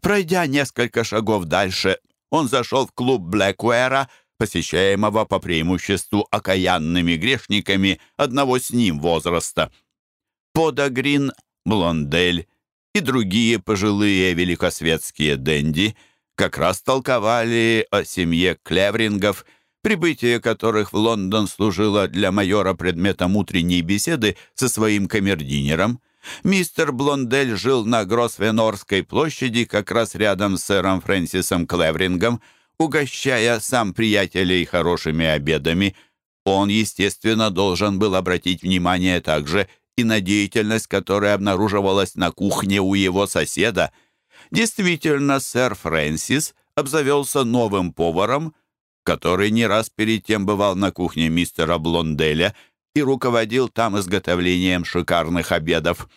Пройдя несколько шагов дальше, он зашел в клуб Блэкуэра, посещаемого по преимуществу окаянными грешниками одного с ним возраста. Подагрин, Блондель и другие пожилые великосветские денди как раз толковали о семье Клеврингов – прибытие которых в Лондон служило для майора предметом утренней беседы со своим камердинером. Мистер Блондель жил на Гросвенорской площади как раз рядом с сэром Фрэнсисом Клеврингом, угощая сам приятелей хорошими обедами. Он, естественно, должен был обратить внимание также и на деятельность, которая обнаруживалась на кухне у его соседа. Действительно, сэр Фрэнсис обзавелся новым поваром – который не раз перед тем бывал на кухне мистера Блонделя и руководил там изготовлением шикарных обедов.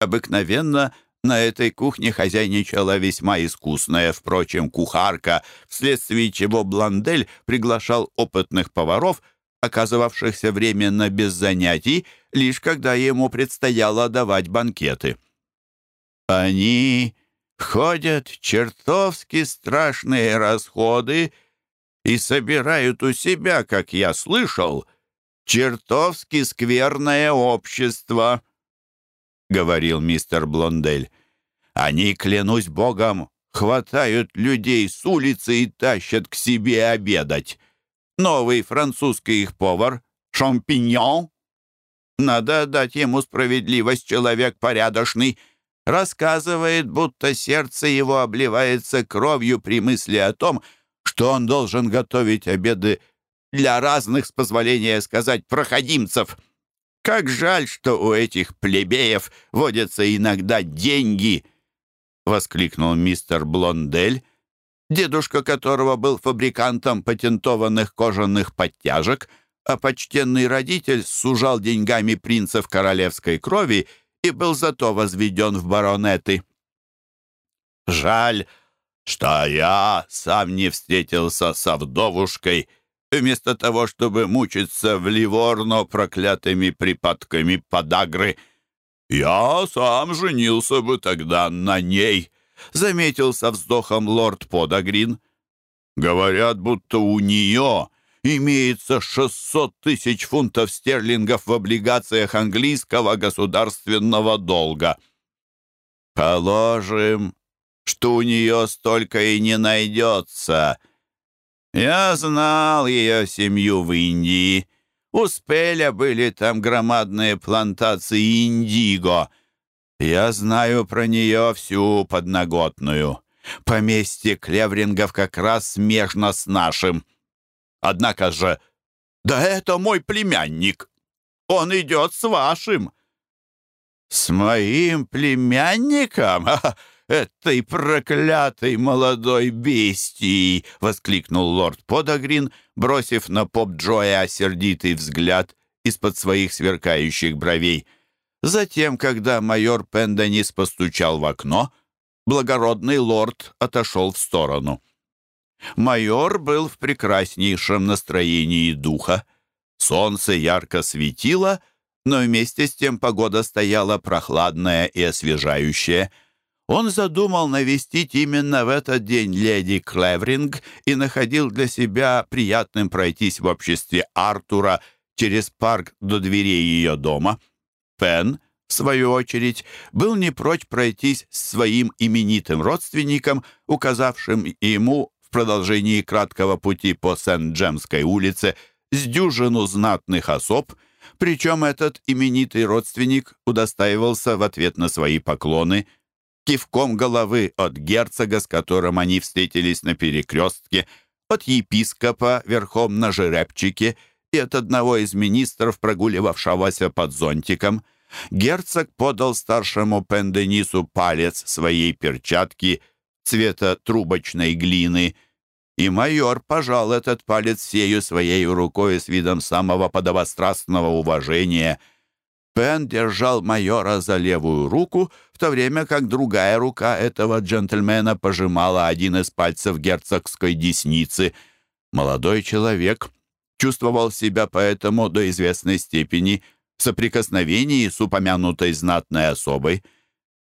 Обыкновенно на этой кухне хозяйничала весьма искусная, впрочем, кухарка, вследствие чего Блондель приглашал опытных поваров, оказывавшихся временно без занятий, лишь когда ему предстояло давать банкеты. «Они ходят чертовски страшные расходы», и собирают у себя, как я слышал, чертовски скверное общество», — говорил мистер Блондель. «Они, клянусь богом, хватают людей с улицы и тащат к себе обедать. Новый французский их повар, Шампиньон, надо дать ему справедливость, человек порядочный, рассказывает, будто сердце его обливается кровью при мысли о том, что он должен готовить обеды для разных, с позволения сказать, проходимцев. Как жаль, что у этих плебеев водятся иногда деньги!» — воскликнул мистер Блондель, дедушка которого был фабрикантом патентованных кожаных подтяжек, а почтенный родитель сужал деньгами принцев королевской крови и был зато возведен в баронеты. Жаль, что я сам не встретился со вдовушкой, вместо того, чтобы мучиться в Ливорно проклятыми припадками подагры. Я сам женился бы тогда на ней, — заметил со вздохом лорд Подагрин. Говорят, будто у нее имеется 600 тысяч фунтов стерлингов в облигациях английского государственного долга. Положим, что у нее столько и не найдется. Я знал ее семью в Индии. У Спеля были там громадные плантации индиго. Я знаю про нее всю подноготную. Поместье Клеврингов как раз смежно с нашим. Однако же, да это мой племянник. Он идет с вашим. С моим племянником? этой проклятой молодой бестии!» — воскликнул лорд Подогрин, бросив на поп Джоя сердитый взгляд из-под своих сверкающих бровей. Затем, когда майор Пенденис постучал в окно, благородный лорд отошел в сторону. Майор был в прекраснейшем настроении духа. Солнце ярко светило, но вместе с тем погода стояла прохладная и освежающая. Он задумал навестить именно в этот день леди Клевринг и находил для себя приятным пройтись в обществе Артура через парк до дверей ее дома. Пен, в свою очередь, был не прочь пройтись с своим именитым родственником, указавшим ему в продолжении краткого пути по Сент-Джемской улице с дюжину знатных особ, причем этот именитый родственник удостаивался в ответ на свои поклоны кивком головы от герцога, с которым они встретились на перекрестке, от епископа верхом на жеребчике и от одного из министров, прогуливавшегося под зонтиком. Герцог подал старшему Пенденису палец своей перчатки — цвета трубочной глины, и майор пожал этот палец сею своей рукой с видом самого подобострастного уважения. Пен держал майора за левую руку, в то время как другая рука этого джентльмена пожимала один из пальцев герцогской десницы. Молодой человек чувствовал себя поэтому до известной степени в соприкосновении с упомянутой знатной особой —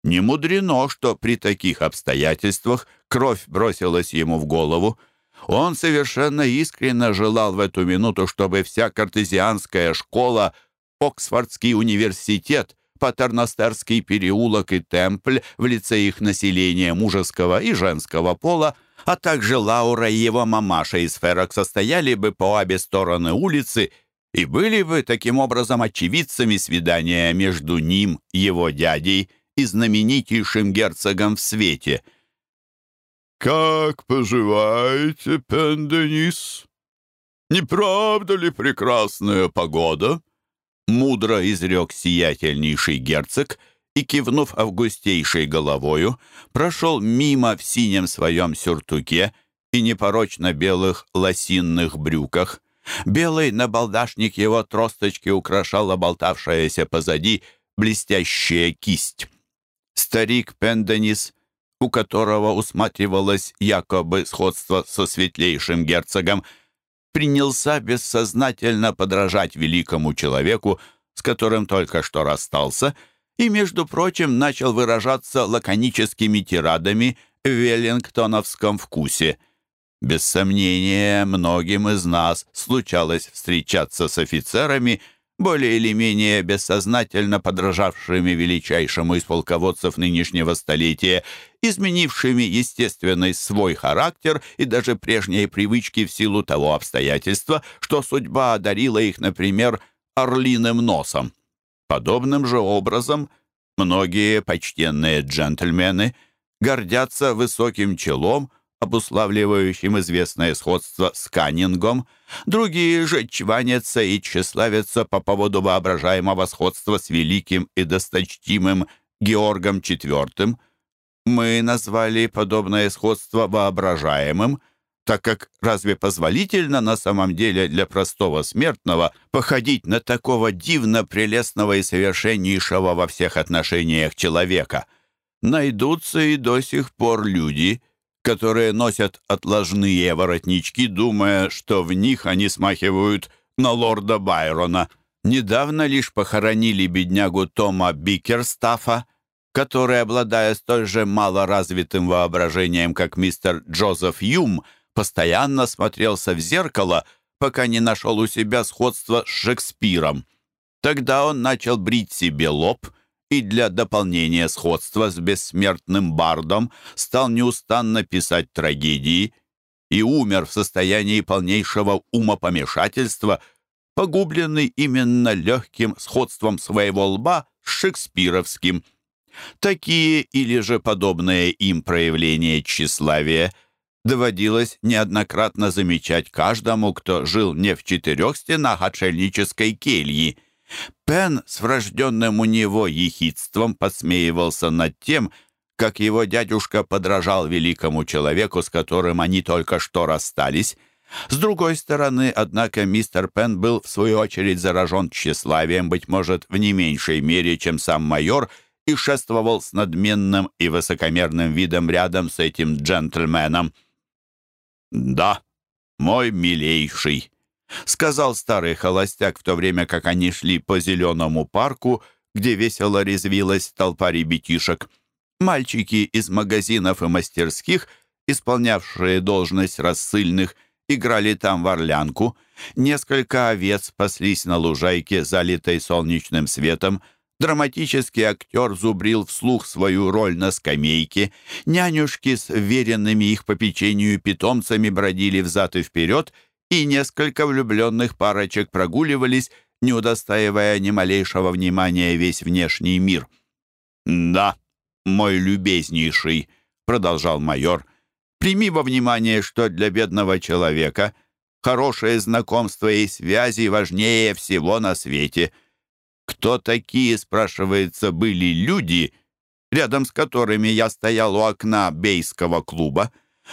не мудрено, что при таких обстоятельствах кровь бросилась ему в голову. Он совершенно искренне желал в эту минуту, чтобы вся картезианская школа, Оксфордский университет, Патерностерский переулок и Темпль в лице их населения мужеского и женского пола, а также Лаура и его мамаша из Феррок состояли бы по обе стороны улицы и были бы таким образом очевидцами свидания между ним, его дядей, и знаменитейшим герцогом в свете. «Как поживаете, Пенденис? Не правда ли прекрасная погода?» Мудро изрек сиятельнейший герцог и, кивнув августейшей головою, прошел мимо в синем своем сюртуке и непорочно белых лосинных брюках. Белый набалдашник его тросточки украшала болтавшаяся позади блестящая кисть. Старик Пенденис, у которого усматривалось якобы сходство со светлейшим герцогом, принялся бессознательно подражать великому человеку, с которым только что расстался, и, между прочим, начал выражаться лаконическими тирадами в веллингтоновском вкусе. Без сомнения, многим из нас случалось встречаться с офицерами – более или менее бессознательно подражавшими величайшему из полководцев нынешнего столетия, изменившими естественный свой характер и даже прежние привычки в силу того обстоятельства, что судьба одарила их, например, орлиным носом. Подобным же образом многие почтенные джентльмены гордятся высоким челом, обуславливающим известное сходство с Каннингом, другие же чванятся и тщеславятся по поводу воображаемого сходства с великим и досточтимым Георгом IV. Мы назвали подобное сходство воображаемым, так как разве позволительно на самом деле для простого смертного походить на такого дивно прелестного и совершеннейшего во всех отношениях человека? Найдутся и до сих пор люди, которые носят отложные воротнички, думая, что в них они смахивают на лорда Байрона. Недавно лишь похоронили беднягу Тома Бикерстафа, который, обладая столь же малоразвитым воображением, как мистер Джозеф Юм, постоянно смотрелся в зеркало, пока не нашел у себя сходства с Шекспиром. Тогда он начал брить себе лоб и для дополнения сходства с бессмертным бардом стал неустанно писать трагедии и умер в состоянии полнейшего умопомешательства, погубленный именно легким сходством своего лба с шекспировским – Такие или же подобные им проявления тщеславия доводилось неоднократно замечать каждому, кто жил не в четырех стенах отшельнической кельи. Пен с врожденным у него ехидством подсмеивался над тем, как его дядюшка подражал великому человеку, с которым они только что расстались. С другой стороны, однако, мистер Пен был, в свою очередь, заражен тщеславием, быть может, в не меньшей мере, чем сам майор — и шествовал с надменным и высокомерным видом рядом с этим джентльменом. «Да, мой милейший», — сказал старый холостяк в то время, как они шли по зеленому парку, где весело резвилась толпа ребятишек. Мальчики из магазинов и мастерских, исполнявшие должность рассыльных, играли там в орлянку. Несколько овец паслись на лужайке, залитой солнечным светом, — Драматический актер зубрил вслух свою роль на скамейке. Нянюшки с веренными их попечению питомцами бродили взад и вперед, и несколько влюбленных парочек прогуливались, не удостаивая ни малейшего внимания весь внешний мир. «Да, мой любезнейший», — продолжал майор, — «прими во внимание, что для бедного человека хорошее знакомство и связи важнее всего на свете». Кто такие, спрашивается, были люди, рядом с которыми я стоял у окна бейского клуба?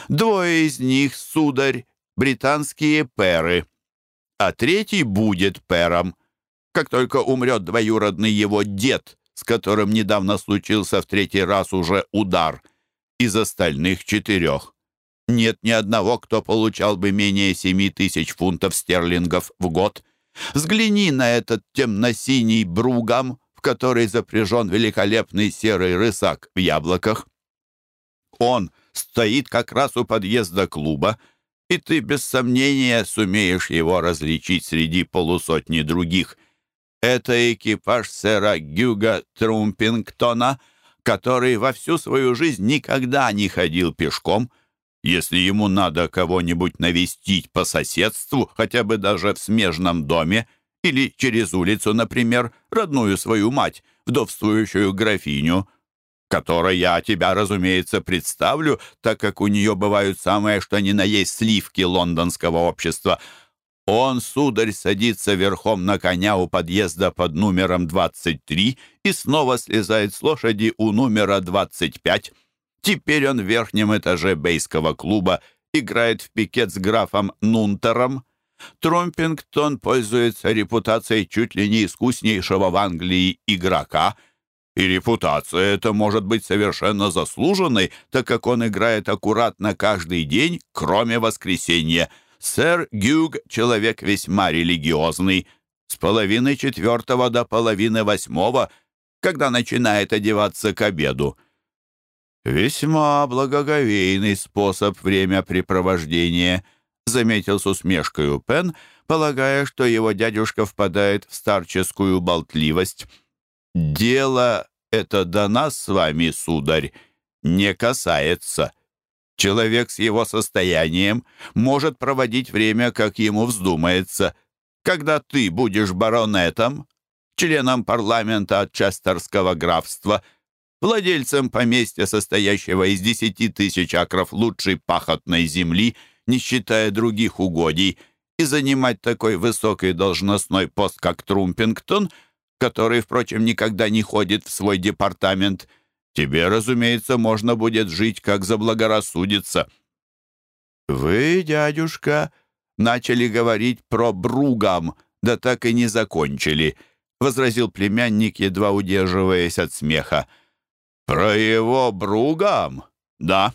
Двое из них, сударь, британские перы, а третий будет пером, как только умрет двоюродный его дед, с которым недавно случился в третий раз уже удар, из остальных четырех. Нет ни одного, кто получал бы менее семи тысяч фунтов стерлингов в год — Взгляни на этот темно-синий бругам, в который запряжен великолепный серый рысак в яблоках. Он стоит как раз у подъезда клуба, и ты без сомнения сумеешь его различить среди полусотни других. Это экипаж сэра Гюга Трумпингтона, который во всю свою жизнь никогда не ходил пешком — если ему надо кого-нибудь навестить по соседству, хотя бы даже в смежном доме, или через улицу, например, родную свою мать, вдовствующую графиню, которой я тебя, разумеется, представлю, так как у нее бывают самые что ни на есть сливки лондонского общества. Он, сударь, садится верхом на коня у подъезда под номером 23 и снова слезает с лошади у номера 25. Теперь он в верхнем этаже бейского клуба играет в пикет с графом Нунтером. Тромпингтон пользуется репутацией чуть ли не искуснейшего в Англии игрока, и репутация эта может быть совершенно заслуженной, так как он играет аккуратно каждый день, кроме воскресенья. Сэр Гюг — человек весьма религиозный, с половины четвертого до половины восьмого, когда начинает одеваться к обеду. «Весьма благоговейный способ времяпрепровождения», — заметил с усмешкой Пен, полагая, что его дядюшка впадает в старческую болтливость. «Дело это до нас с вами, сударь, не касается. Человек с его состоянием может проводить время, как ему вздумается. Когда ты будешь баронетом, членом парламента от Честерского графства — владельцем поместья, состоящего из десяти тысяч акров лучшей пахотной земли, не считая других угодий, и занимать такой высокий должностной пост, как Трумпингтон, который, впрочем, никогда не ходит в свой департамент, Тебе, разумеется, можно будет жить, как заблагорассудится». «Вы, дядюшка, начали говорить про Бругам, да так и не закончили», — возразил племянник, едва удерживаясь от смеха. «Про его Бругам? Да.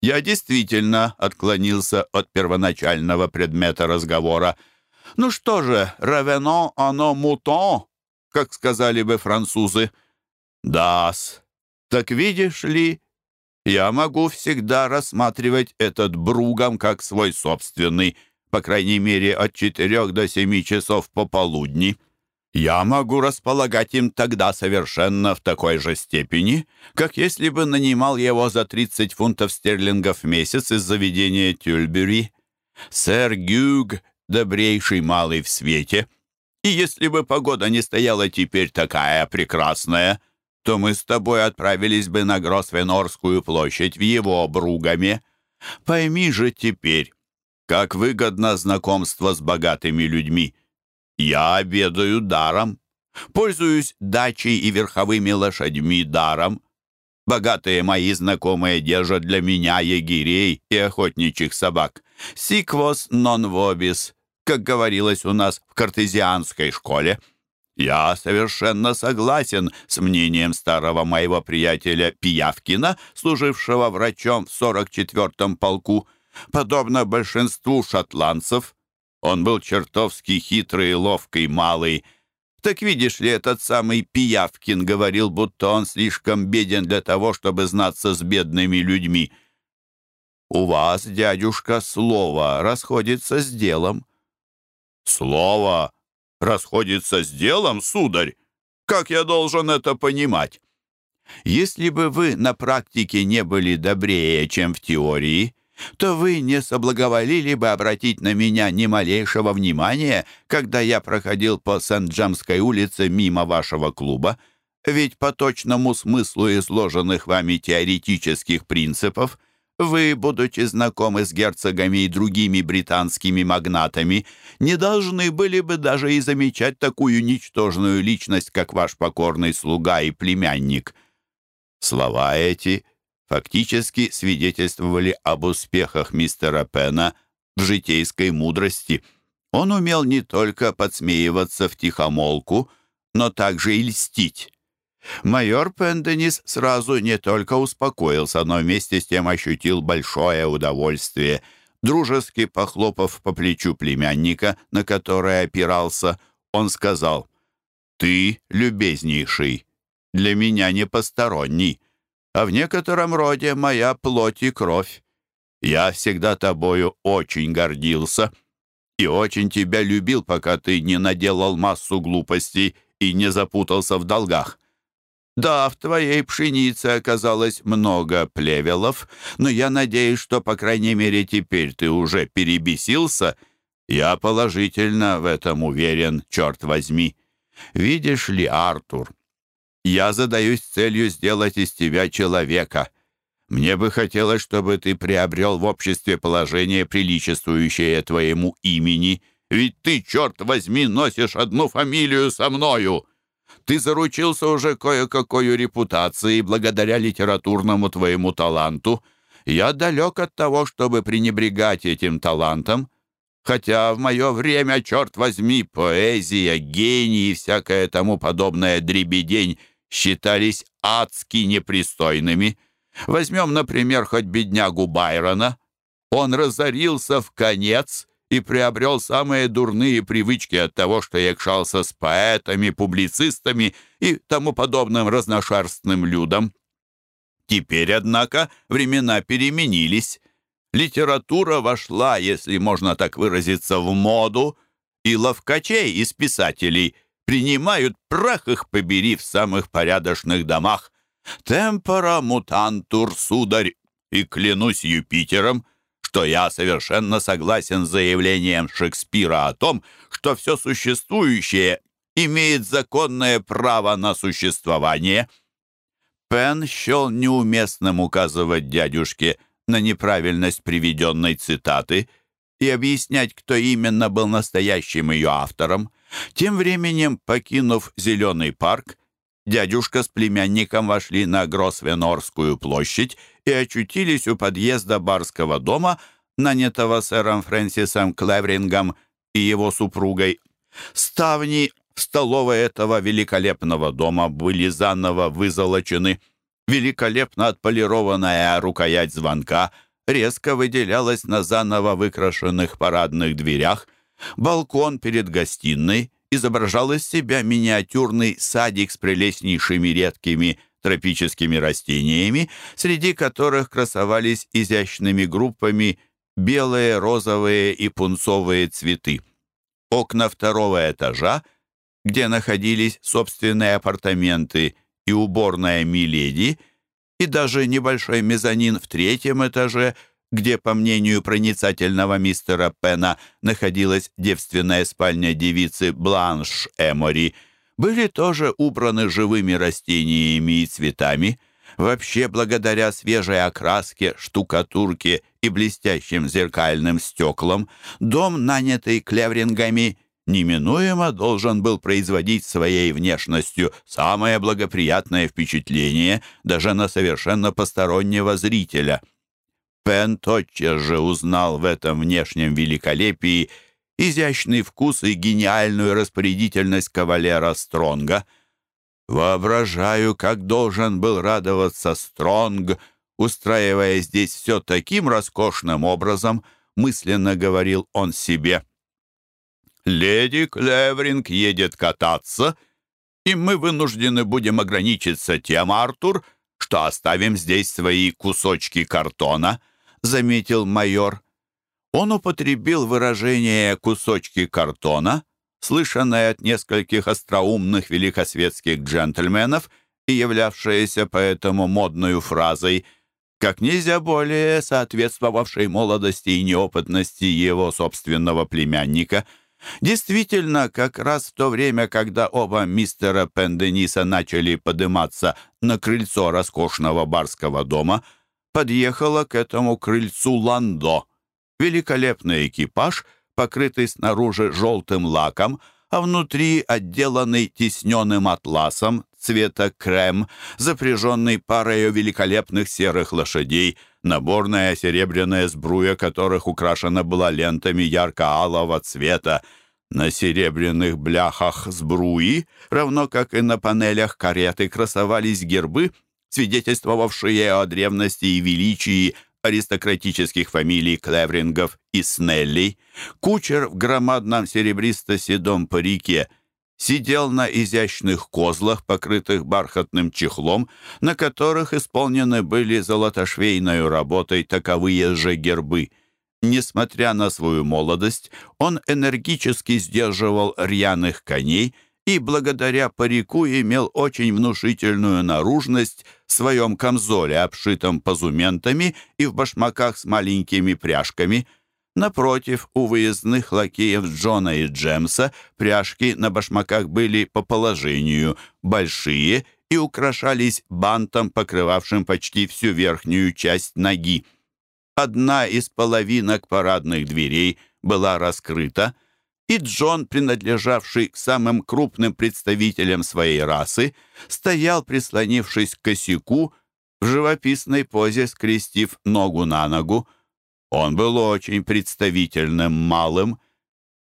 Я действительно отклонился от первоначального предмета разговора. Ну что же, равено оно мутон, как сказали бы французы. Да-с, так видишь ли, я могу всегда рассматривать этот Бругам как свой собственный, по крайней мере, от четырех до семи часов пополудни. Я могу располагать им тогда совершенно в такой же степени, как если бы нанимал его за 30 фунтов стерлингов в месяц из заведения Тюльбери. Сэр Гюг — добрейший малый в свете. И если бы погода не стояла теперь такая прекрасная, то мы с тобой отправились бы на Гросвенорскую площадь в его Бругаме. Пойми же теперь, как выгодно знакомство с богатыми людьми. Я обедаю даром, пользуюсь дачей и верховыми лошадьми даром. Богатые мои знакомые держат для меня егерей и охотничьих собак. Сиквос нон вобис, как говорилось у нас в картезианской школе. Я совершенно согласен с мнением старого моего приятеля Пиявкина, служившего врачом в 44-м полку. Подобно большинству шотландцев, он был чертовски хитрый и ловкий малый. Так видишь ли, этот самый Пиявкин говорил, будто он слишком беден для того, чтобы знаться с бедными людьми. «У вас, дядюшка, слово расходится с делом». «Слово расходится с делом, сударь? Как я должен это понимать?» «Если бы вы на практике не были добрее, чем в теории, то вы не соблаговолили бы обратить на меня ни малейшего внимания, когда я проходил по Сент-Джамской улице мимо вашего клуба. Ведь по точному смыслу изложенных вами теоретических принципов вы, будучи знакомы с герцогами и другими британскими магнатами, не должны были бы даже и замечать такую ничтожную личность, как ваш покорный слуга и племянник». Слова эти — фактически свидетельствовали об успехах мистера Пена в житейской мудрости. Он умел не только подсмеиваться в тихомолку, но также и льстить. Майор Пенденис сразу не только успокоился, но вместе с тем ощутил большое удовольствие. Дружески похлопав по плечу племянника, на которое опирался, он сказал, «Ты, любезнейший, для меня не посторонний а в некотором роде моя плоть и кровь. Я всегда тобою очень гордился и очень тебя любил, пока ты не наделал массу глупостей и не запутался в долгах. Да, в твоей пшенице оказалось много плевелов, но я надеюсь, что, по крайней мере, теперь ты уже перебесился. Я положительно в этом уверен, черт возьми. Видишь ли, Артур, я задаюсь целью сделать из тебя человека. Мне бы хотелось, чтобы ты приобрел в обществе положение, приличествующее твоему имени, ведь ты, черт возьми, носишь одну фамилию со мною. Ты заручился уже кое-какой репутацией благодаря литературному твоему таланту. Я далек от того, чтобы пренебрегать этим талантом, хотя в мое время, черт возьми, поэзия, гений и всякое тому подобное дребедень считались адски непристойными. Возьмем, например, хоть беднягу Байрона. Он разорился в конец и приобрел самые дурные привычки от того, что якшался с поэтами, публицистами и тому подобным разношерстным людям. Теперь, однако, времена переменились. Литература вошла, если можно так выразиться, в моду, и ловкачей из писателей – принимают прах их побери в самых порядочных домах. Темпора мутантур, сударь, и клянусь Юпитером, что я совершенно согласен с заявлением Шекспира о том, что все существующее имеет законное право на существование. Пен счел неуместным указывать дядюшке на неправильность приведенной цитаты и объяснять, кто именно был настоящим ее автором. Тем временем, покинув Зеленый парк, дядюшка с племянником вошли на Гросвенорскую площадь и очутились у подъезда барского дома, нанятого сэром Фрэнсисом Клеврингом и его супругой. Ставни в столовой этого великолепного дома были заново вызолочены. Великолепно отполированная рукоять звонка резко выделялась на заново выкрашенных парадных дверях. Балкон перед гостиной изображал из себя миниатюрный садик с прелестнейшими редкими тропическими растениями, среди которых красовались изящными группами белые, розовые и пунцовые цветы. Окна второго этажа, где находились собственные апартаменты и уборная Миледи, и даже небольшой мезонин в третьем этаже, где, по мнению проницательного мистера Пена, находилась девственная спальня девицы Бланш Эмори, были тоже убраны живыми растениями и цветами. Вообще, благодаря свежей окраске, штукатурке и блестящим зеркальным стеклам, дом, нанятый клеврингами, неминуемо должен был производить своей внешностью самое благоприятное впечатление даже на совершенно постороннего зрителя. Пен тотчас же узнал в этом внешнем великолепии изящный вкус и гениальную распорядительность кавалера Стронга. Воображаю, как должен был радоваться Стронг, устраивая здесь все таким роскошным образом, мысленно говорил он себе. «Леди Клевринг едет кататься, и мы вынуждены будем ограничиться тем, Артур, что оставим здесь свои кусочки картона», — заметил майор. Он употребил выражение «кусочки картона», слышанное от нескольких остроумных великосветских джентльменов и являвшееся поэтому модной фразой — как нельзя более соответствовавшей молодости и неопытности его собственного племянника. Действительно, как раз в то время, когда оба мистера Пендениса начали подниматься на крыльцо роскошного барского дома, подъехала к этому крыльцу Ландо. Великолепный экипаж, покрытый снаружи желтым лаком, а внутри отделанный тисненным атласом цвета крем, запряженный парой великолепных серых лошадей, наборная серебряная сбруя которых украшена была лентами ярко-алого цвета. На серебряных бляхах сбруи, равно как и на панелях кареты, красовались гербы, свидетельствовавшие о древности и величии аристократических фамилий Клеврингов и Снелли, кучер в громадном серебристо-седом парике сидел на изящных козлах, покрытых бархатным чехлом, на которых исполнены были золотошвейной работой таковые же гербы. Несмотря на свою молодость, он энергически сдерживал рьяных коней — и благодаря парику имел очень внушительную наружность в своем камзоле, обшитом позументами и в башмаках с маленькими пряжками. Напротив, у выездных лакеев Джона и Джемса пряжки на башмаках были по положению большие и украшались бантом, покрывавшим почти всю верхнюю часть ноги. Одна из половинок парадных дверей была раскрыта — и Джон, принадлежавший к самым крупным представителям своей расы, стоял, прислонившись к косяку, в живописной позе скрестив ногу на ногу. Он был очень представительным малым,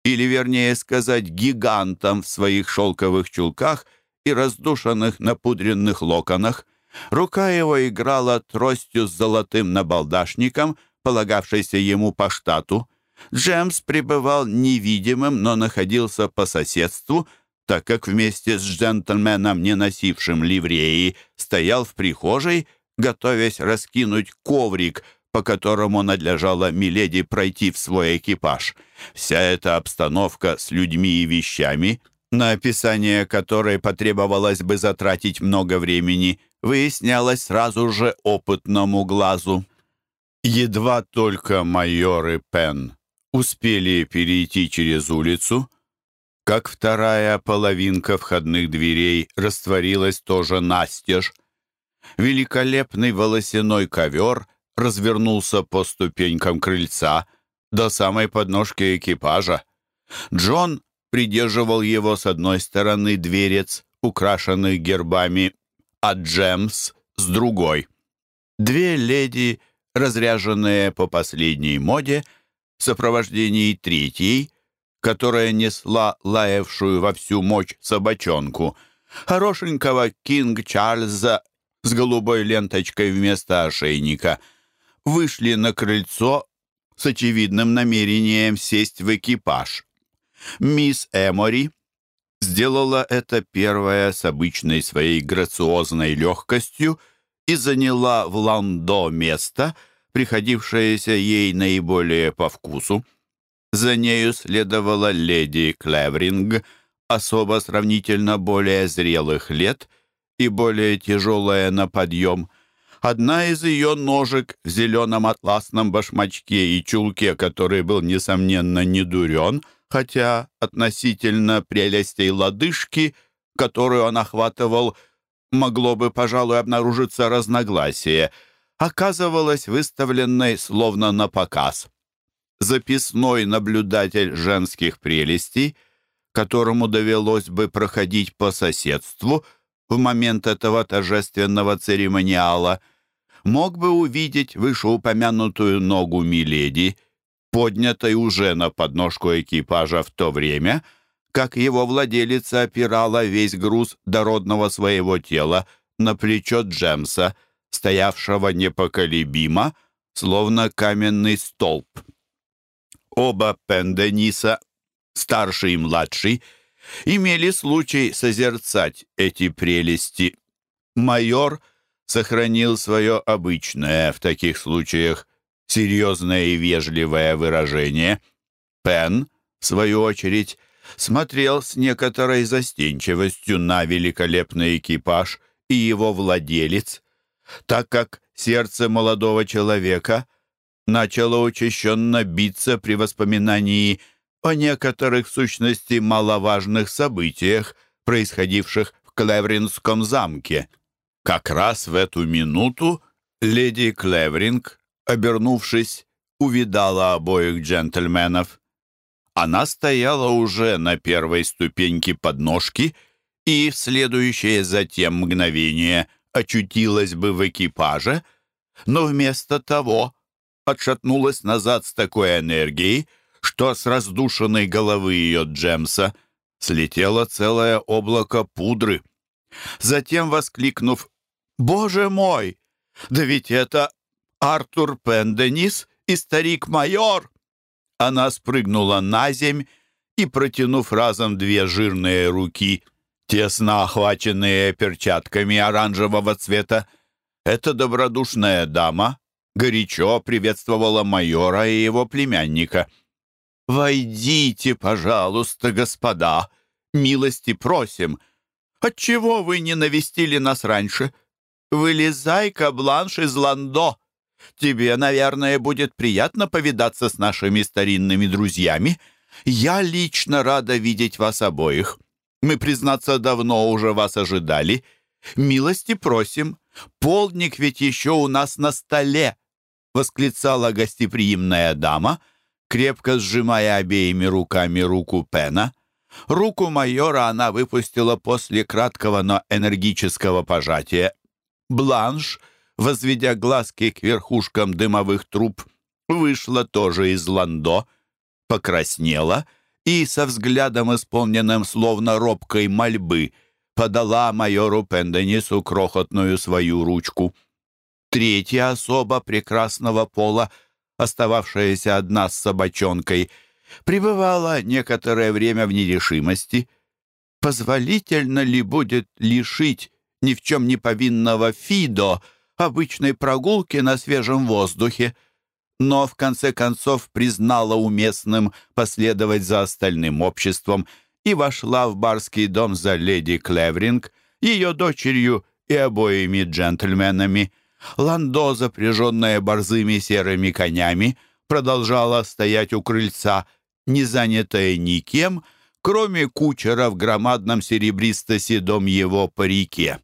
или, вернее сказать, гигантом в своих шелковых чулках и раздушенных напудренных локонах. Рука его играла тростью с золотым набалдашником, полагавшейся ему по штату — Джемс пребывал невидимым, но находился по соседству, так как вместе с джентльменом, не носившим ливреи, стоял в прихожей, готовясь раскинуть коврик, по которому надлежало Миледи пройти в свой экипаж. Вся эта обстановка с людьми и вещами, на описание которой потребовалось бы затратить много времени, выяснялась сразу же опытному глазу. Едва только майоры Пен успели перейти через улицу, как вторая половинка входных дверей растворилась тоже настежь. Великолепный волосяной ковер развернулся по ступенькам крыльца до самой подножки экипажа. Джон придерживал его с одной стороны дверец, украшенных гербами, а Джемс с другой. Две леди, разряженные по последней моде, в сопровождении третьей, которая несла лаявшую во всю мощь собачонку, хорошенького Кинг Чарльза с голубой ленточкой вместо ошейника, вышли на крыльцо с очевидным намерением сесть в экипаж. Мисс Эмори сделала это первая с обычной своей грациозной легкостью и заняла в ландо место, приходившееся ей наиболее по вкусу. За нею следовала леди Клевринг, особо сравнительно более зрелых лет и более тяжелая на подъем. Одна из ее ножек в зеленом атласном башмачке и чулке, который был, несомненно, не дурен, хотя относительно прелестей лодыжки, которую он охватывал, могло бы, пожалуй, обнаружиться разногласие, оказывалась выставленной словно на показ. Записной наблюдатель женских прелестей, которому довелось бы проходить по соседству в момент этого торжественного церемониала, мог бы увидеть вышеупомянутую ногу Миледи — поднятой уже на подножку экипажа в то время, как его владелица опирала весь груз дородного своего тела на плечо Джемса, стоявшего непоколебимо, словно каменный столб. Оба Пендениса, старший и младший, имели случай созерцать эти прелести. Майор сохранил свое обычное в таких случаях серьезное и вежливое выражение. Пен, в свою очередь, смотрел с некоторой застенчивостью на великолепный экипаж и его владелец, так как сердце молодого человека начало учащенно биться при воспоминании о некоторых в сущности маловажных событиях, происходивших в Клевринском замке. Как раз в эту минуту леди Клевринг обернувшись, увидала обоих джентльменов. Она стояла уже на первой ступеньке подножки и в следующее затем мгновение очутилась бы в экипаже, но вместо того отшатнулась назад с такой энергией, что с раздушенной головы ее Джемса слетело целое облако пудры. Затем, воскликнув «Боже мой! Да ведь это Артур Пенденис и старик-майор!» Она спрыгнула на земь и, протянув разом две жирные руки, тесно охваченные перчатками оранжевого цвета, эта добродушная дама горячо приветствовала майора и его племянника. «Войдите, пожалуйста, господа, милости просим. Отчего вы не навестили нас раньше? Вылезай-ка, Бланш из Ландо!» Тебе, наверное, будет приятно повидаться с нашими старинными друзьями. Я лично рада видеть вас обоих. Мы, признаться, давно уже вас ожидали. Милости просим. Полдник ведь еще у нас на столе!» Восклицала гостеприимная дама, крепко сжимая обеими руками руку Пена. Руку майора она выпустила после краткого, но энергического пожатия. Бланш — возведя глазки к верхушкам дымовых труб, вышла тоже из ландо, покраснела и со взглядом, исполненным словно робкой мольбы, подала майору Пенденису крохотную свою ручку. Третья особа прекрасного пола, остававшаяся одна с собачонкой, пребывала некоторое время в нерешимости. Позволительно ли будет лишить ни в чем не повинного Фидо — обычной прогулки на свежем воздухе, но в конце концов признала уместным последовать за остальным обществом и вошла в барский дом за леди Клевринг, ее дочерью и обоими джентльменами. Ландо, запряженная борзыми серыми конями, продолжала стоять у крыльца, не занятая никем, кроме кучера в громадном серебристо-седом его парике.